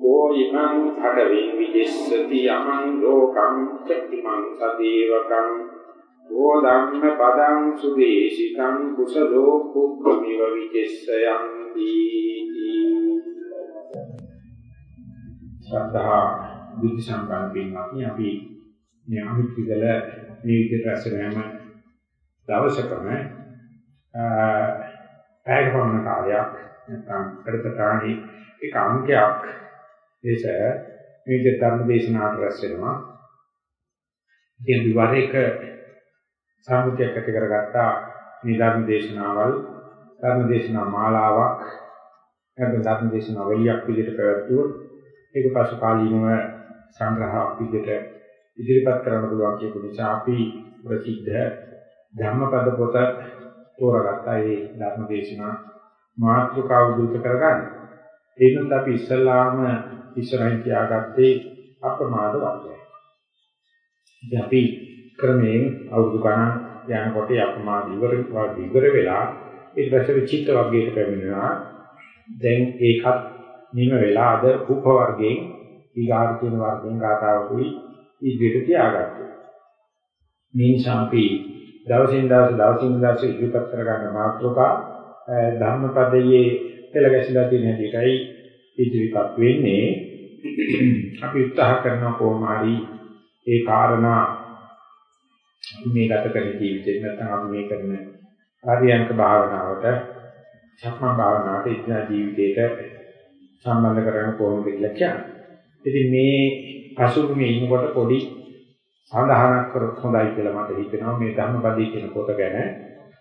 කෝයිමං භගවින් විදිස්සති යමං ලෝකං චක්තිමං සදේවකං ඕ ධම්ම පදං සුදේශිකං කුසලෝ කුක්ඛමිව විචෙස්සයං දීති ශ්‍රද්ධා බුද්ධ සම්පන්න පින්වත්නි අපි මේ අමිත්‍යදල මේ විදිහට රැස්වෙනම දවසකම පැයක පමණ කාලයක් නැත්නම් පෙරතරාණි එක අංකයක් ඒස මේ විදිහට ධර්ම දේශනාවට රැස් වෙනවා. ඉතින් විවරේක සම්මුතියක් ඇති කරගත්තා. මේ ධර්ම දේශනාවල් ධර්ම දේශනා මාලාවක් නැත්නම් ධර්ම දේශනා වලියක් විදිහට පැවැත්වුවොත් ඒක පසු කාලීනව සංග්‍රහයක් විදිහට ඉදිරිපත් කරන්න පුළුවන් කියපු නිසා අපි ප්‍රසිද්ධ ධම්මපද පොත තෝරාගත්තා. ඒ ධර්ම දේශනා මාතෘකාව දුත කරගන්න. ඒකත් අපි ඉස්සල්ලාම ඉස්සරහින් තියාගත්තේ අප්‍රමාද වර්ගය. ඉතින් අපි ක්‍රමයෙන් අවුරුදු ගණන් යනකොට අප්‍රමාද ඉවර ඉවර වෙලා ඊට පස්සේ චිත්ත වර්ගයට පැමිණෙනවා. දැන් ඒකත් නිම වෙලා අද උප වර්ගයෙන් ඊගාට කියන වර්ගයෙන් ගාතාවකුයි ඉදිරියට තියාගත්තා. මේ නිසා අපි දවසින් දවස දවසින් දවස ඉදිරිපත් කරගන්න මාතෘකා ධර්මපදයේ පෙළ ගැසීලා තියෙන හැටියටයි ඉදිරිපත් වෙන්නේ. අපි උත්සාහ කරන කොහොම හරි ඒ කාරණා මේ ගත කරන ජීවිතේ නැත්නම් අපි මේ කරන ආර්යයන්ක භාවනාවට සක්මන් භාවනාවට ඉදිනා ජීවිතේට සම්බන්ධ කරගන්න කොහොමද කියලා කියන්නේ. ඉතින් මේ පසුබිමේ ඉන්නකොට පොඩි සඳහනක් කරොත් හොඳයි කියලා මට හිතෙනවා මේ ධම්මපදයේ කියන කොට ගැන.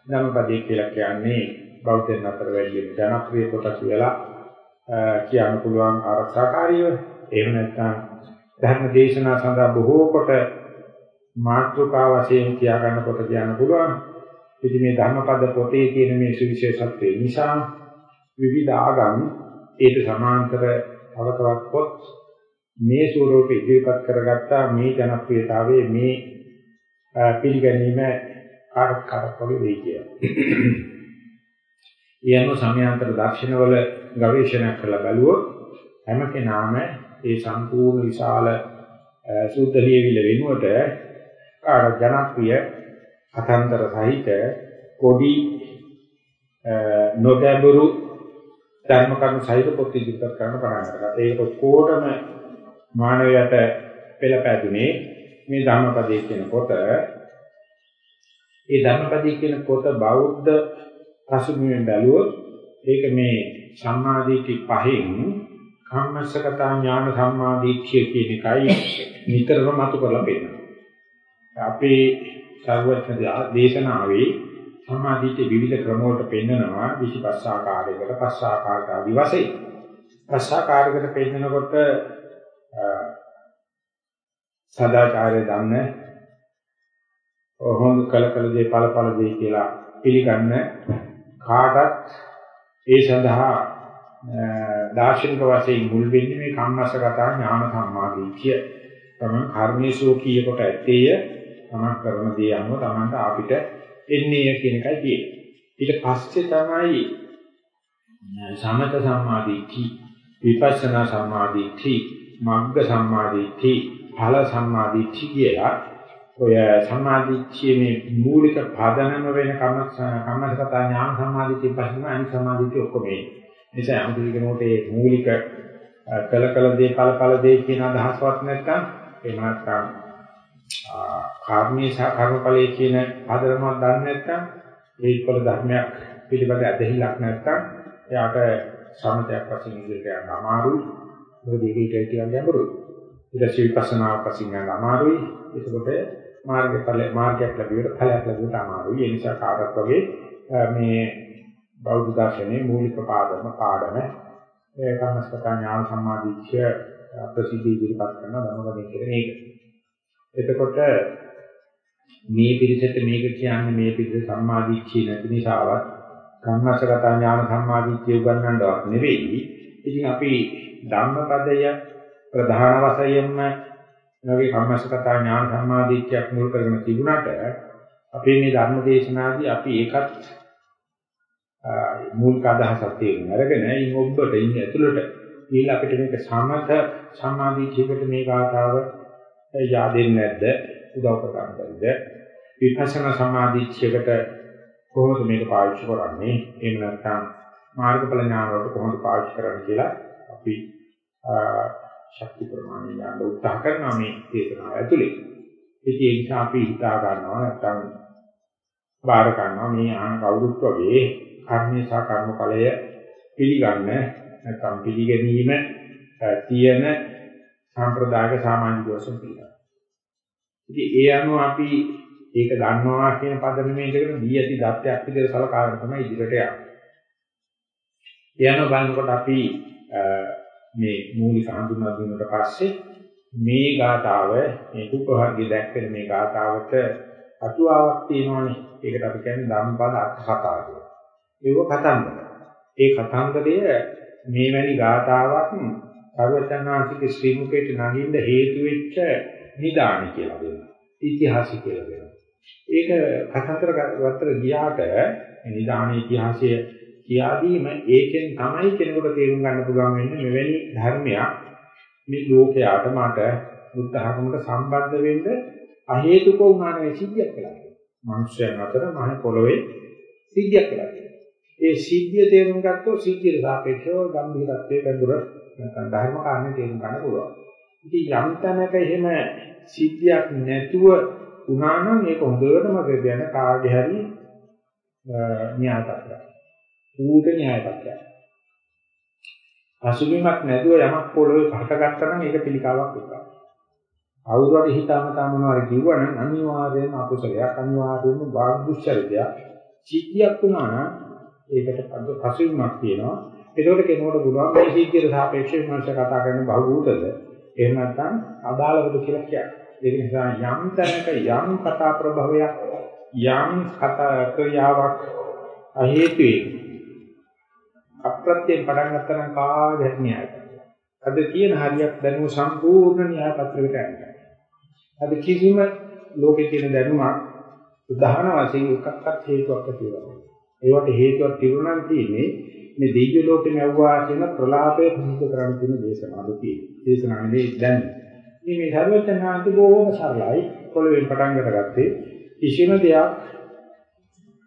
ධම්මපදයේ කියලා කියන්නේ බෞද්ධයන් අතර වැඩි ජනප්‍රිය කොට කියලා කියන්න පුළුවන් ආරක්ෂාකාරීව. එහෙම නැත්නම් ධර්ම දේශනා සඳහා බොහෝ කොට මාතෘකා වශයෙන් තියාගන්න කොට කියන්න පුළුවන්. ඉතින් මේ ධර්මපද පොතේ තියෙන මේ සුවිශේෂත්වය නිසා විවිධ ආගම් ඒට සමාන්තර අවතවක් පොත් මේ ස්වරූපෙ ඉදිරිපත් කරගත්තා මේ ජනප්‍රියතාවයේ මේ පිළිගැනීම කාර්යකාරක වගේ වෙයි කියලා. ඊයන්ව සමයාන්තර දර්ශනවල ගවේෂණය කරලා බැලුවොත් හැම කෙනාම ඒ සම්පූර්ණ විශාල සූත්‍ර ලියවිල වෙනුවට කාර ජනප්‍රිය කතන්දර සහිත පොඩි නොගැඹුරු ධර්ම කරුණු සහිත පොත් ඉදිරිපත් කරන්න පටන් ගත්තා. ඒක කොහොමද මානවයට පෙළපැදුනේ මේ ධම්මපදයේ කියන පොත. මේ ධම්මපදයේ කියන පොත බෞද්ධ පසුබිමෙන් බැලුවොත් ඒක මේ සම්මාදීටි පහෙන් කම්මස්සගත ඥාන සම්මාදීක්ෂය කියන එකයි නිතරම මතු කරලා පෙන්නනවා. අපේ සර්වඥ දේශනාවේ සම්මාදීටි විවිධ ක්‍රම වලට පෙන්නනවා 25 ආකාරයකට පස් ආකාරයකට ආදි වශයෙන්. පස් ආකාරයකට පෙන්නනකොට සදාචාරය දන්න හොඳ කල කල දේ ඵල ඵල දේ කියලා පිළිගන්න කාටත් ඒ සඳහා දාර්ශනික වශයෙන් මුල් වෙන්නේ මේ කම්මස්සගත ඥාන සම්මාදීක්ෂය. තමන් කර්මේශෝ කීය කොට ඇත්තේය තමන් කරන දේ අනුව තමන්ට අපිට එන්නේ කියන එකයි තියෙන්නේ. ඊට පස්සේ තමයි සමත සම්මාදීක්ෂි විපස්සනා සම්මාදීක්ෂි මග්ග සම්මාදිට්ඨි ඵල සම්මාදිට්ඨි කියලා ඔය සම්මාදිට්ඨියේ මේ මූලික පදනම වෙන කම කම්මසගත ඥාන සම්මාදිට්ඨිය පස්සම අනිත් සම්මාදිට්ඨිය ඔක්කොම මේ. නිසා අමුතු කෙනෙකුට මේ මූලික කල කල දේ ඵල ඵල දේ කියන අදහසවත් නැත්නම් ඒ මාත්‍රා කර්මී කර්මඵලයේ කියන ආදරමක් දන්නේ නැත්නම් ඒ ඵල ධර්මයක් පිළිබඳ ඇදහිල්ලක් නැත්නම් එයාට සමතයක් වශයෙන් ඉදිරියට යන්න අමාරුයි මොකද ඒක ඊට ටිකක් ගැඹුරුයි. ඊට පස්සේ විපස්සනා වශයෙන් යන අමාරුයි. ඒකකොට මාර්ගඵල මාර්ගයක් ලැබුවට ඵලයක් ලැබුවට අමාරුයි. ඒ නිසා කාටත් වගේ මේ බෞද්ධ දර්ශනයේ මූලික පාදම පාඩම ඒ කර්මස්පත ඥාන සම්මාදීක්ෂ ප්‍රසිද්ධ ඉදිරිපත් කරන ධර්මගමී කියන එක. එතකොට මේ පිළිසෙට මේක කියන්නේ මේ පිළිස සම්මාදීක්ෂී නැති නිසාවත් කර්මස්පත ඥාන සම්මාදීක්ෂය උගන්වන්නවත් නෙවෙයි. ඉතින් අපි ධම්මපදය ප්‍රධාන වශයෙන්ම නවී කම්මස්සකතා ඥාන සම්මාදිට්ඨියක් මුල් කරගෙන තිබුණාට අපේ මේ ධර්ම දේශනාදී අපි ඒකත් මූලික අදහසක් තේරුම් අරගෙන ඉන් ඔබට ඉන්නේ ඇතුළට ඊළ අපිට මේක සමත සමාධියකට මේ ගාථාව yaadෙන්නේ නැද්ද? උදව් කරගන්නද? විපස්සනා සමාධියකට කොහොමද මේක පාවිච්චි කරන්නේ? එහෙම නැත්නම් මාර්ගඵල ඥාන වලට කොහොමද පාවිච්චි කරන්නේ කියලා අපි ශක්ති ප්‍රමාණය යන්න උත්සාහ කරනවා මේ දේශනාව ඇතුලේ. ඉතින් ඒ නිසා අපි හිතා ගන්නවා නැත්නම් බාර ගන්නවා මේ ආන කවුරුත් වගේ කර්මයේ සහ කර්මඵලය පිළිගන්න නැත්නම් පිළිගැනීම තියෙන සම්ප්‍රදායක සාමාන්‍ය දෝෂම් පිළිගන්න. ඉතින් ඒ අනුව අපි ඒක දන්නවා කියන පදනමේ ඉඳගෙන දී ඇති දත්‍යයක් විදිහට සලකාගෙන තමයි ඉදිරියට යන්නේ. ඒ අනුව බලනකොට අපි මේ මූලික හඳුන්වා දුන්නට පස්සේ මේ ගාතාව මේ දුක්ඛර්ගය දැක්කේ මේ ගාතාවට අතුවාවක් තියෙනවානේ. ඒකට අපි කියන්නේ ධම්මපද අර්ථ කතාව කියලා. ඒක කතන්දර. ඒ කතන්දරය මේ වැනි ගාතාවක් සර්වචන්නාංශික ශ්‍රී මුකේට නගින්න හේතු වෙච්ච නිදාන කියලා දෙනවා. ඉතිහාසය කියලා දෙනවා. ඒක කතන්දර වත්තර ගියාට නිදාන ඉතිහාසය කියාදීම ඒකෙන් තමයි කෙනෙකුට තේරුම් ගන්න පුළුවන් වෙන්නේ මෙවැනි ධර්මයක් මේ ලෝකයට මට බුද්ධ ධර්මයට සම්බන්ධ වෙන්න අහේතුක වුණා නෙවෙයි සිද්ධියක් කියලා. මිනිස්යන් අතර මහ පොළොවේ සිද්ධියක් කියලා. ඒ සිද්ධිය තේරුම් ගත්තොත් සිද්ධියට සාපේක්ෂව ගම්භීරත්වයේ ගැඹුර නැත්නම් ධර්ම කාරණේ තේරුම් ගන්න පුළුවන්. ඉතින් යම් තැනක එහෙම සිද්ධියක් නැතුව වුණා නම් ඒක හොඳටම කියන කාගේ හරි න්‍යායපත්‍රයක්. ඌට න්‍යායපත්‍රයක්. අසුබිමක් නැතුව යමක් පොළොවේ පහටගත්තා නම් ඒක පිළිකාවක් විතරයි. අවුරුද්දට හිතාමතා මොනවාරි කිව්වනම් අනිවාර්යයෙන්ම අකුසලයක් අනිවාර්යයෙන්ම වාග්දුච්චරිතයක් සිද්ධියක් වුණා නම් ඒකට පසුබිමක් තියෙනවා. ඒකෝට කෙනෙකුට පුළුවන් මේ සිද්ධියට සාපේක්ෂව මනස කතා කරන බහුබූතද එහෙම නැත්නම් අදාළවද කියලා කියන්නේ. ඒක නිසා යම් තැනක යම් කතා ප්‍රභවයක් යම් කතා ක්‍රියාවක් අහේතුයි අප්‍රත්‍යයෙන් පටන් ගන්න නම් කාගේ න්‍යායයි. අද තියෙන හරියක් දැනුම සම්පූර්ණ න්‍යාය පත්‍රයකට යනවා. අද කිසිම ලෝකේ තියෙන දැනුමක් උදාහරණ වශයෙන් එකක්වත් හේතුවක් තියෙනවා. ඒවට හේතුවක් තිබුණා නම් තියෙන්නේ මේ දිව්‍ය ලෝකෙම යවුවා කියන ප්‍රලාපය ප්‍රසිද්ධ කරන්න තියෙන දේශනාව තියෙන්නේ. දේශනාවේ දැන් මේ මේ ධර්මචනාන්ති බොහොම සරලයි. පොළවෙන් පටන් ගත්තේ කිසිම දෙයක්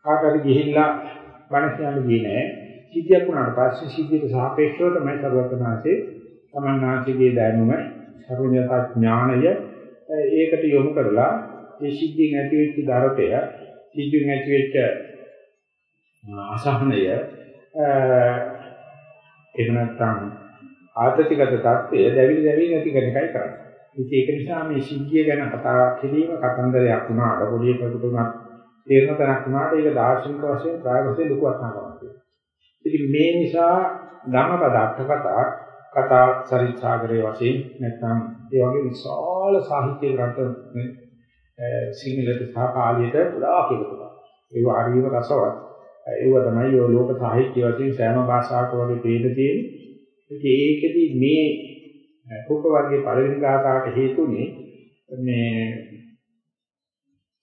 කාටරි ගිහිල්ලා බණ කියන්න ගියේ නෑ. සිද්ධියක් වුණාට පස්සේ සිද්ධියට සාපේක්ෂව තමයි සර්වඥාන්සේ තමන්නාන්සේගේ දැනුම සර්වඥතා ඥාණය ඒකට යොමු කරලා ඒ සිද්ධියෙන් ඇති වෙච්ච දරතය සිද්ධියෙන් ඇති වෙච්ච අසහනය එහෙම නැත්නම් ආතතිගත தත්ත්වය දැවිලි දැවිලි නැති කරන එකයි කරන්නේ. ඉතින් ඒක නිසා මේ සිද්ධිය ගැන කතා කිරීම කතන්දරයක් වුණාට පොඩි එකකට උනත් තේරෙන තරක් වුණාට ඒක දාර්ශනික වශයෙන් ප්‍රායෝගික වශයෙන් ලොකු වටිනාකමක් තියෙනවා. ඉතින් මේ නිසා ධම්මපද අර්ථකථා කතා සරිත්සාගරයේ වශයෙන් නැත්නම් ඒ වගේ විශාල සාහිත්‍ය ග්‍රන්ථ සිංහලට සහ පාලියට ගොඩාක් එකතු කරනවා. ඒක හරියම රසවත්. ඒව තමයි ඔය ලෝක සාහිත්‍ය වශයෙන් සෑම භාෂාවක වගේ පේන තියෙන්නේ. ඒකෙදි මේ කුක වර්ගයේ පළවෙනි ගාථාවට හේතුනේ මේ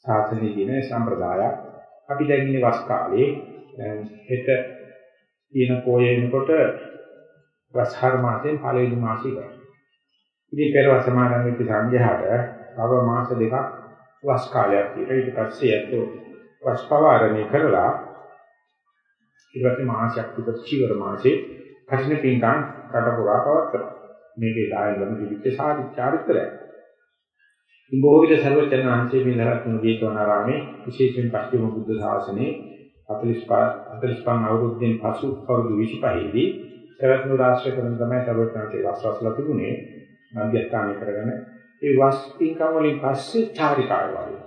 සාසනයේ දින සම්ප්‍රදායක්. අපි දැන් ඉන්නේ වස් කාලේ හෙට තියෙන පොයෙනකොට වස්හර මාසෙන් පළවෙනි මාසෙ ගන්න. ඉතින් පෙරව සමාදන් වෙච්ච සංඝයාට තව මාස දෙකක් වස් කාලයක් තියෙනවා. ඊට පස්සේ ඇත්තෝ වස් පවාරණය කරලා ඊට පස්සේ මාසයක් විතර චීවර මාසේ කටින පින්කම් කට පුරා පවත්වනවා. මේකේ දායකම දිවිච්ච සාධිචාරිත්‍රය. ඉතින් බොහෝ විට සර්වචනංශයේ මේ නරත්න ජීතවනාරාමේ විශේෂයෙන් පස්චිම බුද්ධ ශාසනයේ 45 45 අවුරුද්දෙන් පසු අවුරුදු 25 දී සරත්නු රාශිය කරන තමයි සර්වඥාන්සේ වස්වස්ලා තිබුණේ මධ්‍යස්ථානය කරගෙන ඒ වස් පින්කම් වලින් පස්සේ චාරිකාය වගේ.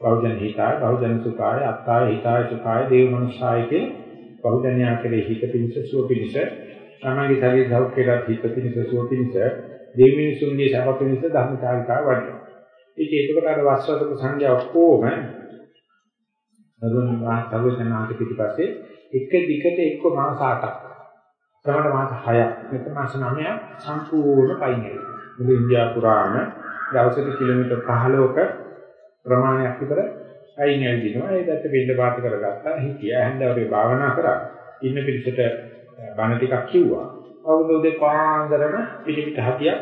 බෞද්ධ හිතාය, බෞද්ධ සුඛාය, අත්තාය හිතාය සුඛාය, දේව මනුෂ්‍යාය කියන බෞද්ධඥා කෙරේ හිත පිණිස සුව පිණිස, සමාගයේ ශරීර සෞඛ්‍යයට හිත පිණිස සුව පිණිස, දේව මිනිසුන්ගේ සැප පිණිස ධර්ම චාරිකාව වඩනවා. ඒක ඒකට අර වස්වසක සංඥා ඔක්කොම නරුන් වා සර්වඥාන්සේ පිටිපස්සේ එක දිගට එක්ක මාස 8ක් සමහර මාස 6ක් මෙතන මාස 9ක් සම්පූර්ණ පයින් යනවා. මුළු ඉන්දියා පුරාණ දවසට කිලෝමීටර් 15ක ප්‍රමාණයක් විතර පයින් යනවා. ඒ දැත්ත බින්ද පාත කරගත්තා. හිතියා හැන්දවරේ භාවනා කරා. ඉන්න පිළිසෙට බණ ටිකක් කිව්වා. අවුරුදු දෙපාන්දරම පිටිපිට හතියක්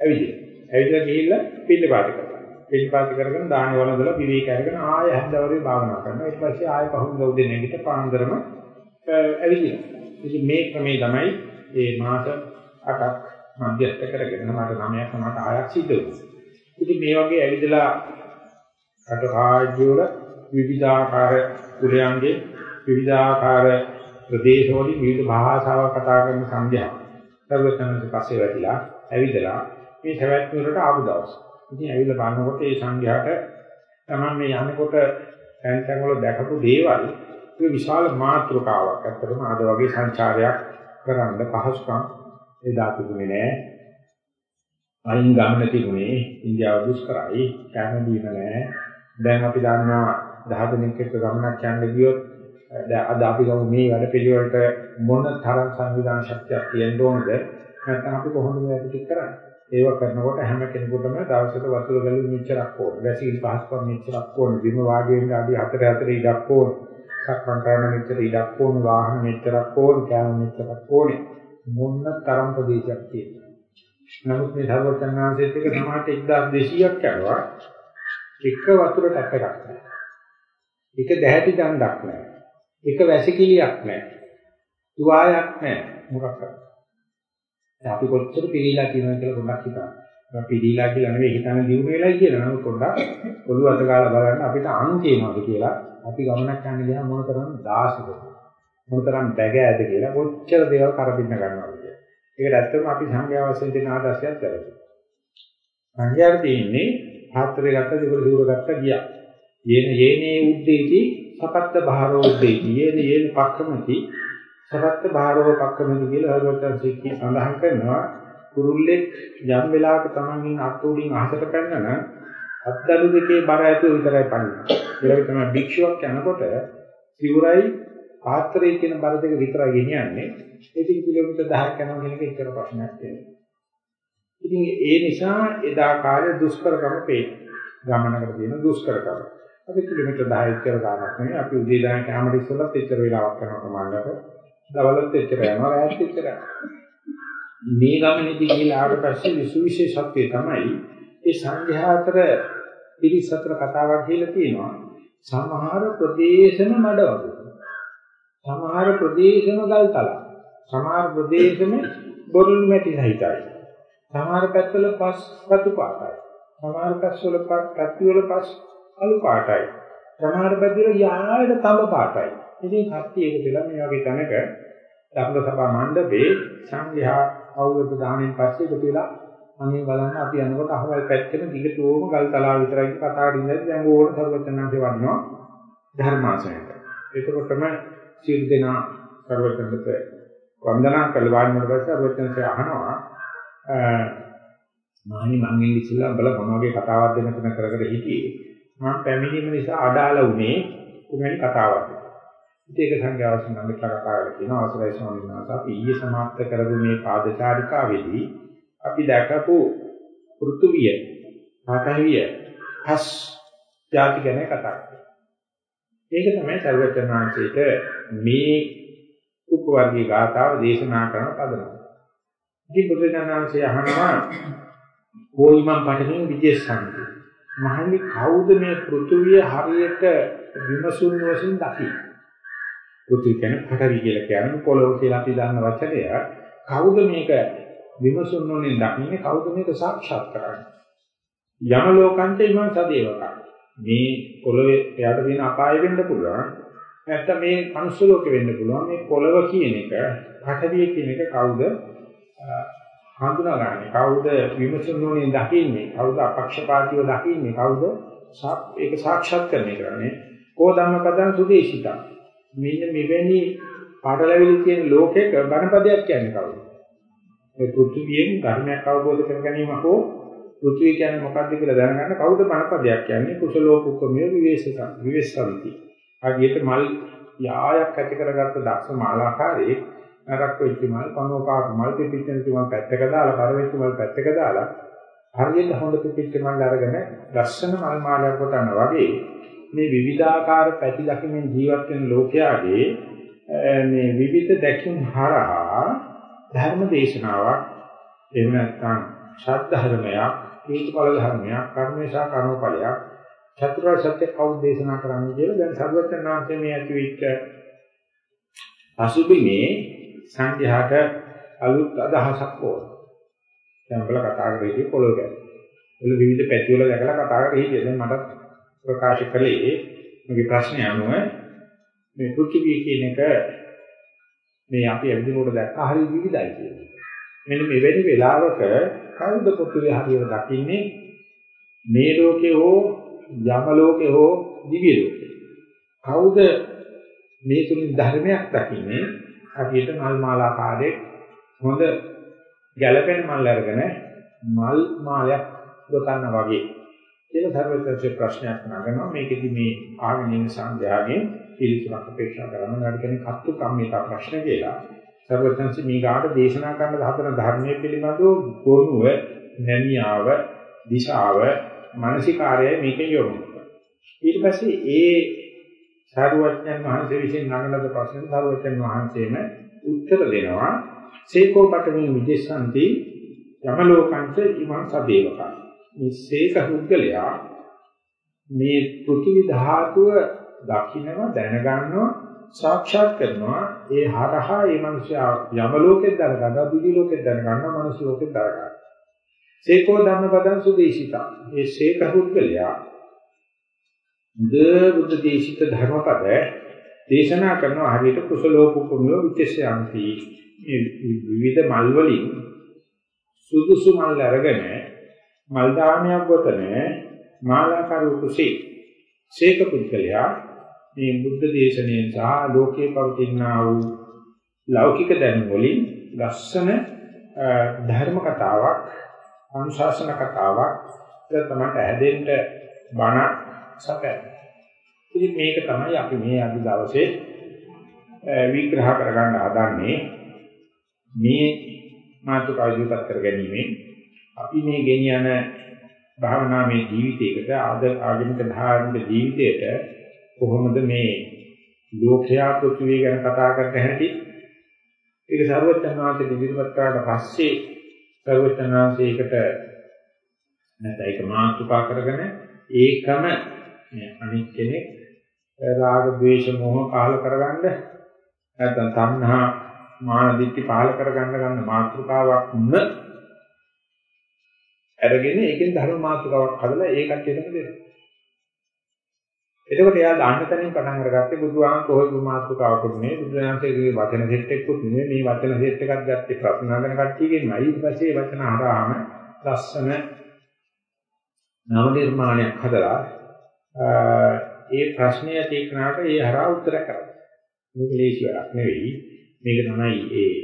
ඇවිදිනවා. ඇවිදලා ගිහිල්ලා පිළිපාත කරනවා. පිළිපාත කරගෙන දාන වළඳලා විවේක අරගෙන ආය හැන්දවරේ භාවනා කරනවා. ඊට පස්සේ ආය පහුවෙනිදා උදේ නැගිට පාන්දරම ඇවිදිනවා. ඉතින් මේ ක්‍රමේ තමයි මේ මාස 8ක් මධ්‍යස්ථ කරගෙන මට 9ක් මට ආයක් සිද්ධ වුණා. ඉතින් මේ වගේ ඇවිදලා රට රාජ්‍ය වල විවිධාකාර කුලයන්ගේ විවිධාකාර ප්‍රදේශවලින් විවිධ භාෂාවක් කතා කරන සංඝයා සර්වඥාන්සේ පස්සේ වැටිලා ඇවිදලා මේ සවැත් නුවරට ආපු දවස්. ඉතින් ඇවිල්ලා බලනකොට ඒ සංඝයාට තමයි මේ යනකොට තැන් තැන් වල දැකපු දේවල් ඒ විශාල මාත්‍රකාවක්. ඇත්තටම අද වගේ සංචාරයක් කරන්න පහසුකම් එදා තිබුණේ නෑ. අයින් ගමන තිබුණේ ඉන්දියාව දුෂ්කරයි, කැම දීම නෑ. දැන් අපි දන්නවා 10 දිනක් එක්ක ගමනක් යන්න ගියොත් දැන් අද අපි ගමු මේ වැඩ පිළිවෙලට මොන තරම් සංවිධාන ශක්තියක් තියෙන්න ඕනද නැත්නම් අපි කොහොමද මේක ටික කරන්නේ ඒව කරනකොට හැම කෙනෙකුටම දවසට වතුර ගලු මෙච්චරක් ඕන. වැසිකිලි පහසුකම් මෙච්චරක් ඕන. බිම වාඩි වෙන්න අඩි 4 4 ඉඩක් ඕන. සක්මන් කරන මෙච්චර ඉඩක් ඕන. වාහන මෙච්චරක් ඕන. කෑම මෙච්චරක් ඕනේ. මොන තරම් ප්‍රදේශයක් තියෙනවා. නමුත් මේ සර්වචන්නාංශයේත් එක සමාජයට 1200ක් යනවා එක වතුර ටැප් එකක් නැහැ. එක දැහැටි දණ්ඩක් නැහැ. එක වැසිකිලියක් නැහැ. තුවායක් නැහැ. මොකක්ද? අපි කොච්චර පිළිලා කියනවා කියලා පොඩ්ඩක් හිතන්න. අපි පිළිලා කියලා නෙවෙයි හිතන දිනු වෙලයි කියලා. නමුත් පොඩ්ඩක් ඔළුව අත ගාලා බලන්න අපිට අන් කියනවාද කියලා. අපි ගමනක් යන්න ගියාම මොන තරම් දාසද මොන තරම් බැගෑද කියලා කොච්චර දේවල් කරපින්න ගන්නවද කියලා. ඒකට ඇත්තටම අපි සංඛ්‍යා වශයෙන් දෙන ආදර්ශයක් වැරදි. සංඛ්‍යාව තියෙන්නේ පාත්‍රය ගත්ත දෙකල සිවුර ගත්ත ගියා. යේන යේනේ උද්දේති සපත්ත භාරෝ උද්දේති යේන යේන පක්කමති සපත්ත භාරෝ පක්කමති කියලා හරවත්තන් සික්කි සඳහන් කරනවා කුරුල්ලෙක් යම් වෙලාවක Taman ඉන්න අත් උඩින් අහසට පැනනන අත්දළු දෙකේ බර ඇතුව විතරයි පන්නේ. ඒක තමයි භික්ෂුවක් යනකොට සිවුරයි පාත්‍රයේ කියන බර දෙක විතරයි ගෙනියන්නේ. ඉතින් කිලෝමීටර් 10ක් යනවා කියන එක ඉතර ප්‍රශ්නයක් තියෙනවා. ඉතින් ඒ නිසා එදා කාලේ දුෂ්කරකම පේ. ගමනකට තියෙන දුෂ්කරකම. අපි කිලෝමීටර් 10ක් කර ගන්නක් නෙවෙයි. අපි උදේ දාන කැමරේ ඉස්සෙල්ලත් එච්චර වෙලාවක් කරනවා ප්‍රමාණයට. දවල්ත් එච්චර යනවා රාත්‍රිත් එච්චර මේ ගමනේදී ගිහලා ආවට පස්සේ විශේෂත්වය තමයි ඒ සංඝයා අතර පිරිස අතර කතාවක් කියලා තියෙනවා. සමහර ප්‍රදේශන මඩ වගේ. සමහර ප්‍රදේශන ගල්තල. සමහර ප්‍රදේශන බොරුල් මැටි සහිතයි. සමහර පැත්තවල පස් රතු පාටයි. සමහර පැත්තවල පැති වල පස් අලු පාටයි. සමහර පැතිවල යායට තඹ පාටයි. ඉතින් කට්ටි එක දෙලා මේ වගේ තැනක ධර්ම සභා මණ්ඩපේ සංඝයා අවුරුදු 10න් පස්සේ එකතු වෙලා අනේ බලන්න අපි යනකොට අහවල් පැත්තෙම දිගටම ගල් තලාව විතරයි කතා කරන්නේ දැන් ඕකට සර්වචනාංශේ වඩනවා ධර්මාසනයට. ඒකකොටම සියලු දෙනා සර්වචනට වන්දනා කළ වාඩිවෙන පස්සේ සර්වචනසේ අහනවා මානි මං ඉන්නේ ඉස්සෙල්ලා බල මොන වගේ කතාවක්ද මෙතන කර කර හිටියේ මම පැමිණීම නිසා අඩාල වුණේ කුමෙන් කතාවක්ද ඉතින් ඒක සංඝයාසන නම් කතා කරලා කියනවා අවසරයි ස්වාමීන් වහන්සේ. අපි ඊයේ සමාප්ත කරපු මේ පාදචාරිකාවේදී අපි දැකපු පෘථුවිය ආකාරිය හස් ಜಾති ගැන කතා කරා ඒක තමයි සර්වඥාන්සේට මේ උපවර්ගී ගාථාව දේශනා කරන පදනම. ඉතින් බුදුරජාණන්සේ අහනවා කොයිමන් පටකින් විදේශන්ති මහන්නේ කවුද මේ පෘථුවිය හරියට විමසුන් වශයෙන් දකින්නේ? පෘථිවි කියන්නේ පඨවි කියලා කියන්නේ පොළොව කියලා අපි දන්න වචනය. කවුද මේක විමසුන් නොනේ දකින්නේ කවුද මේක සාක්ෂාත් කරන්නේ? යම ලෝකන්ත ඉමන් සදේවකම්. මේ පොළොවේ එයාට තියෙන අපාය වෙන්න පුළුවන්. නැත්නම් මේ මනුස්ස ලෝකෙ වෙන්න පුළුවන්. මේ පොළොව කියන එක පඨවි කියන එක කවුද හඳුනාගන්නේ? කවුද විමසුන් නොනේ දකින්නේ? කවුද අපක්ෂපාතීව දකින්නේ? කවුද ඒක සාක්ෂාත් කරන්නේ? කෝ ධම්මපදං සුදේශිතං මෙන්න මෙවැනි පාඩලැවිලි තියෙන ලෝකයක බණපදයක් කියන්නේ කවුද? මේ පෘථිවියෙන් ධර්මයක් අවබෝධ කර ගැනීම හෝ පෘථිවිය කියන්නේ මොකක්ද කියලා දැනගන්න කවුද බණපදයක් කියන්නේ? කුසලෝපුක්කමිය විවේශක විවේශකවිති. ආගියට මල් යායක් ඇති කරගත්ත දක්ෂ මාලාකාරී නරක් වෙච්ච මල් පනෝකාක මල් පිටින් තුමන් පැත්තක දාලා පරවෙච්ච මල් පැත්තක දාලා හරියට හොඳ පිටිච්ච මල් අරගෙන ලස්සන මල් මාලයක් කොටන වගේ මේ විවිධාකාර පැති දකිමින් ජීවත් වෙන ලෝකයාගේ මේ විවිධ දැකීම් හරහා ධර්ම දේශනාවක් එහෙම නැත්නම් ශාස්ත්‍රධර්මයක් හේතුඵල ධර්මයක් කර්මේශා කර්මඵලයක් චතුරාර්ය සත්‍ය කවුද දේශනා කරන්නේ කියලා දැන් සර්වඥාන්සේ මේ ඇතිවෙච්ච පසුබිමේ සංඝයාට අලුත් අදහසක් ඕන. දැන් අපල කතා කරේදී පොළොව ගැන. එළ විවිධ පැති වල දැකලා කතා කරේ ඉතින් මට ප්‍රකාශ කළේ මගේ ප්‍රශ්නය අනුව මේ පෘථිවිය කියන එක මේ අපි ඇවිදිනකොට දැක්කා හරි විවිධයි කියන්නේ. මෙන්න මෙවැනි වෙලාවක කවුද පෘථිවිය හරියට දකින්නේ මේ ලෝකේ හෝ යම ලෝකේ හෝ දිව්‍ය ලෝකේ. කවුද මේ තුලින් ධර්මයක් දකින්නේ හරියට මල් මාලාකාරයේ හොඳ ගැළපෙන මල් අරගෙන මල් මාලයක් ගොතන්න වගේ කියලා සර්වත්‍ංශ ප්‍රශ්නයක් නගනවා. මේකෙදි මේ ආගමික සංඝයාගෙන් පිළිතුරක් අපේක්ෂා කරන ගාඩ කියන්නේ කත්තු කම්මිතා ප්‍රශ්න කියලා. සර්වත්‍ංශ මේ ගාඩ දේශනා කරන හතර ධර්මයේ පිළිබඳව ගොනුව නැමියාව දිශාව මානසිකාරය මේකේ යොමු ඊට පස්සේ ඒ සාරවත්යන් වහන්සේ විසින් නගලද ප්‍රශ්න සාරවත්යන් වහන්සේම උත්තර දෙනවා. සේකෝ පඨමි විදේශන්ති යමලෝකංච ඉමං සදේවකං. මේ සේක පුද්ගලයා මේ පෘථිවි ධාතුව දකින්නව දැනගන්නවා සාක්ෂාත් කරනවා. ඒ හරහා මේ මිනිස්යා යමලෝකෙත් දැනගන්නවා දිවි ලෝකෙත් දැනගන්නවා මනුස්ස ලෝකෙත් දැනගන්නවා. සේකෝ ධම්මපදං සුදේශිතා. මේ සේක පුද්ගලයා බුද්ධ දේශිත ධර්මපද දේශනා කරන හරියට කුසලෝපුපමිය විචේෂයන්ති. මේ විවිධ මල් වලින් සුදුසු මල් අරගෙන මල් දාමයක් ගොතන මාලාකාර කුසී ශේක පුද්ගලයා මේ බුද්ධ දේශනාවෙන් සහ ලෝකේ පවතිනා වූ ලෞකික දැනුම් වලින් ලස්සන ධර්ම කතාවක් අනුශාසන කතාවක් තමයි හැදෙන්න බණ සැපයි. ඉතින් මේක තමයි අපි මේ අද දවසේ විග්‍රහ කරගන්න හදන්නේ. මේ මාතෘකාව ඉදිරිපත් කර ගැනීමෙන් අපි මේ ගෙනියන භාවනාමය ජීවිතයකට ආද ආගමික ධාර්මික ජීවිතයට කොහොමද මේ ලෝකයා පෘථිවිය ගැන කතා කරන්න හැටි? ඒක සර්වඥාන්සේ ඉදිරිපත් කරාට පස්සේ සර්වඥාන්සේකට නැත්නම් ඒක මාතෘකා කරගෙන ඒකම අනිත් කෙනෙක් රාග ద్వේෂ මොහ පහල කරගන්න නැත්නම් තණ්හා මාන දිට්ඨි පහල කරගන්න ගන්න මාතෘකාවක් න අරගෙන ඒකෙන් ධර්ම මාතෘකාවක් හදලා ඒකට එනම දෙනවා. එතකොට එයා දාන්න තැනින් පටන් අරගත්තේ බුදුහාම කොහොමද මාතෘකාවකුත් නේ බුදුරජාණන්සේගේ වචන සෙට් එකකුත් නෙමෙයි මේ වචන සෙට් එකක් ගත්තේ ප්‍රශ්න අහන කට්ටියගෙන්මයි ඊට පස්සේ වචන හරහාම ලස්සන නව නිර්මාණයක් හදලා ඒ ප්‍රශ්නය තීක්ෂණාට ඒ හරහා උත්තර කරනවා. මේක ලේසි වැඩක් නෙවෙයි. මේක තමයි ඒ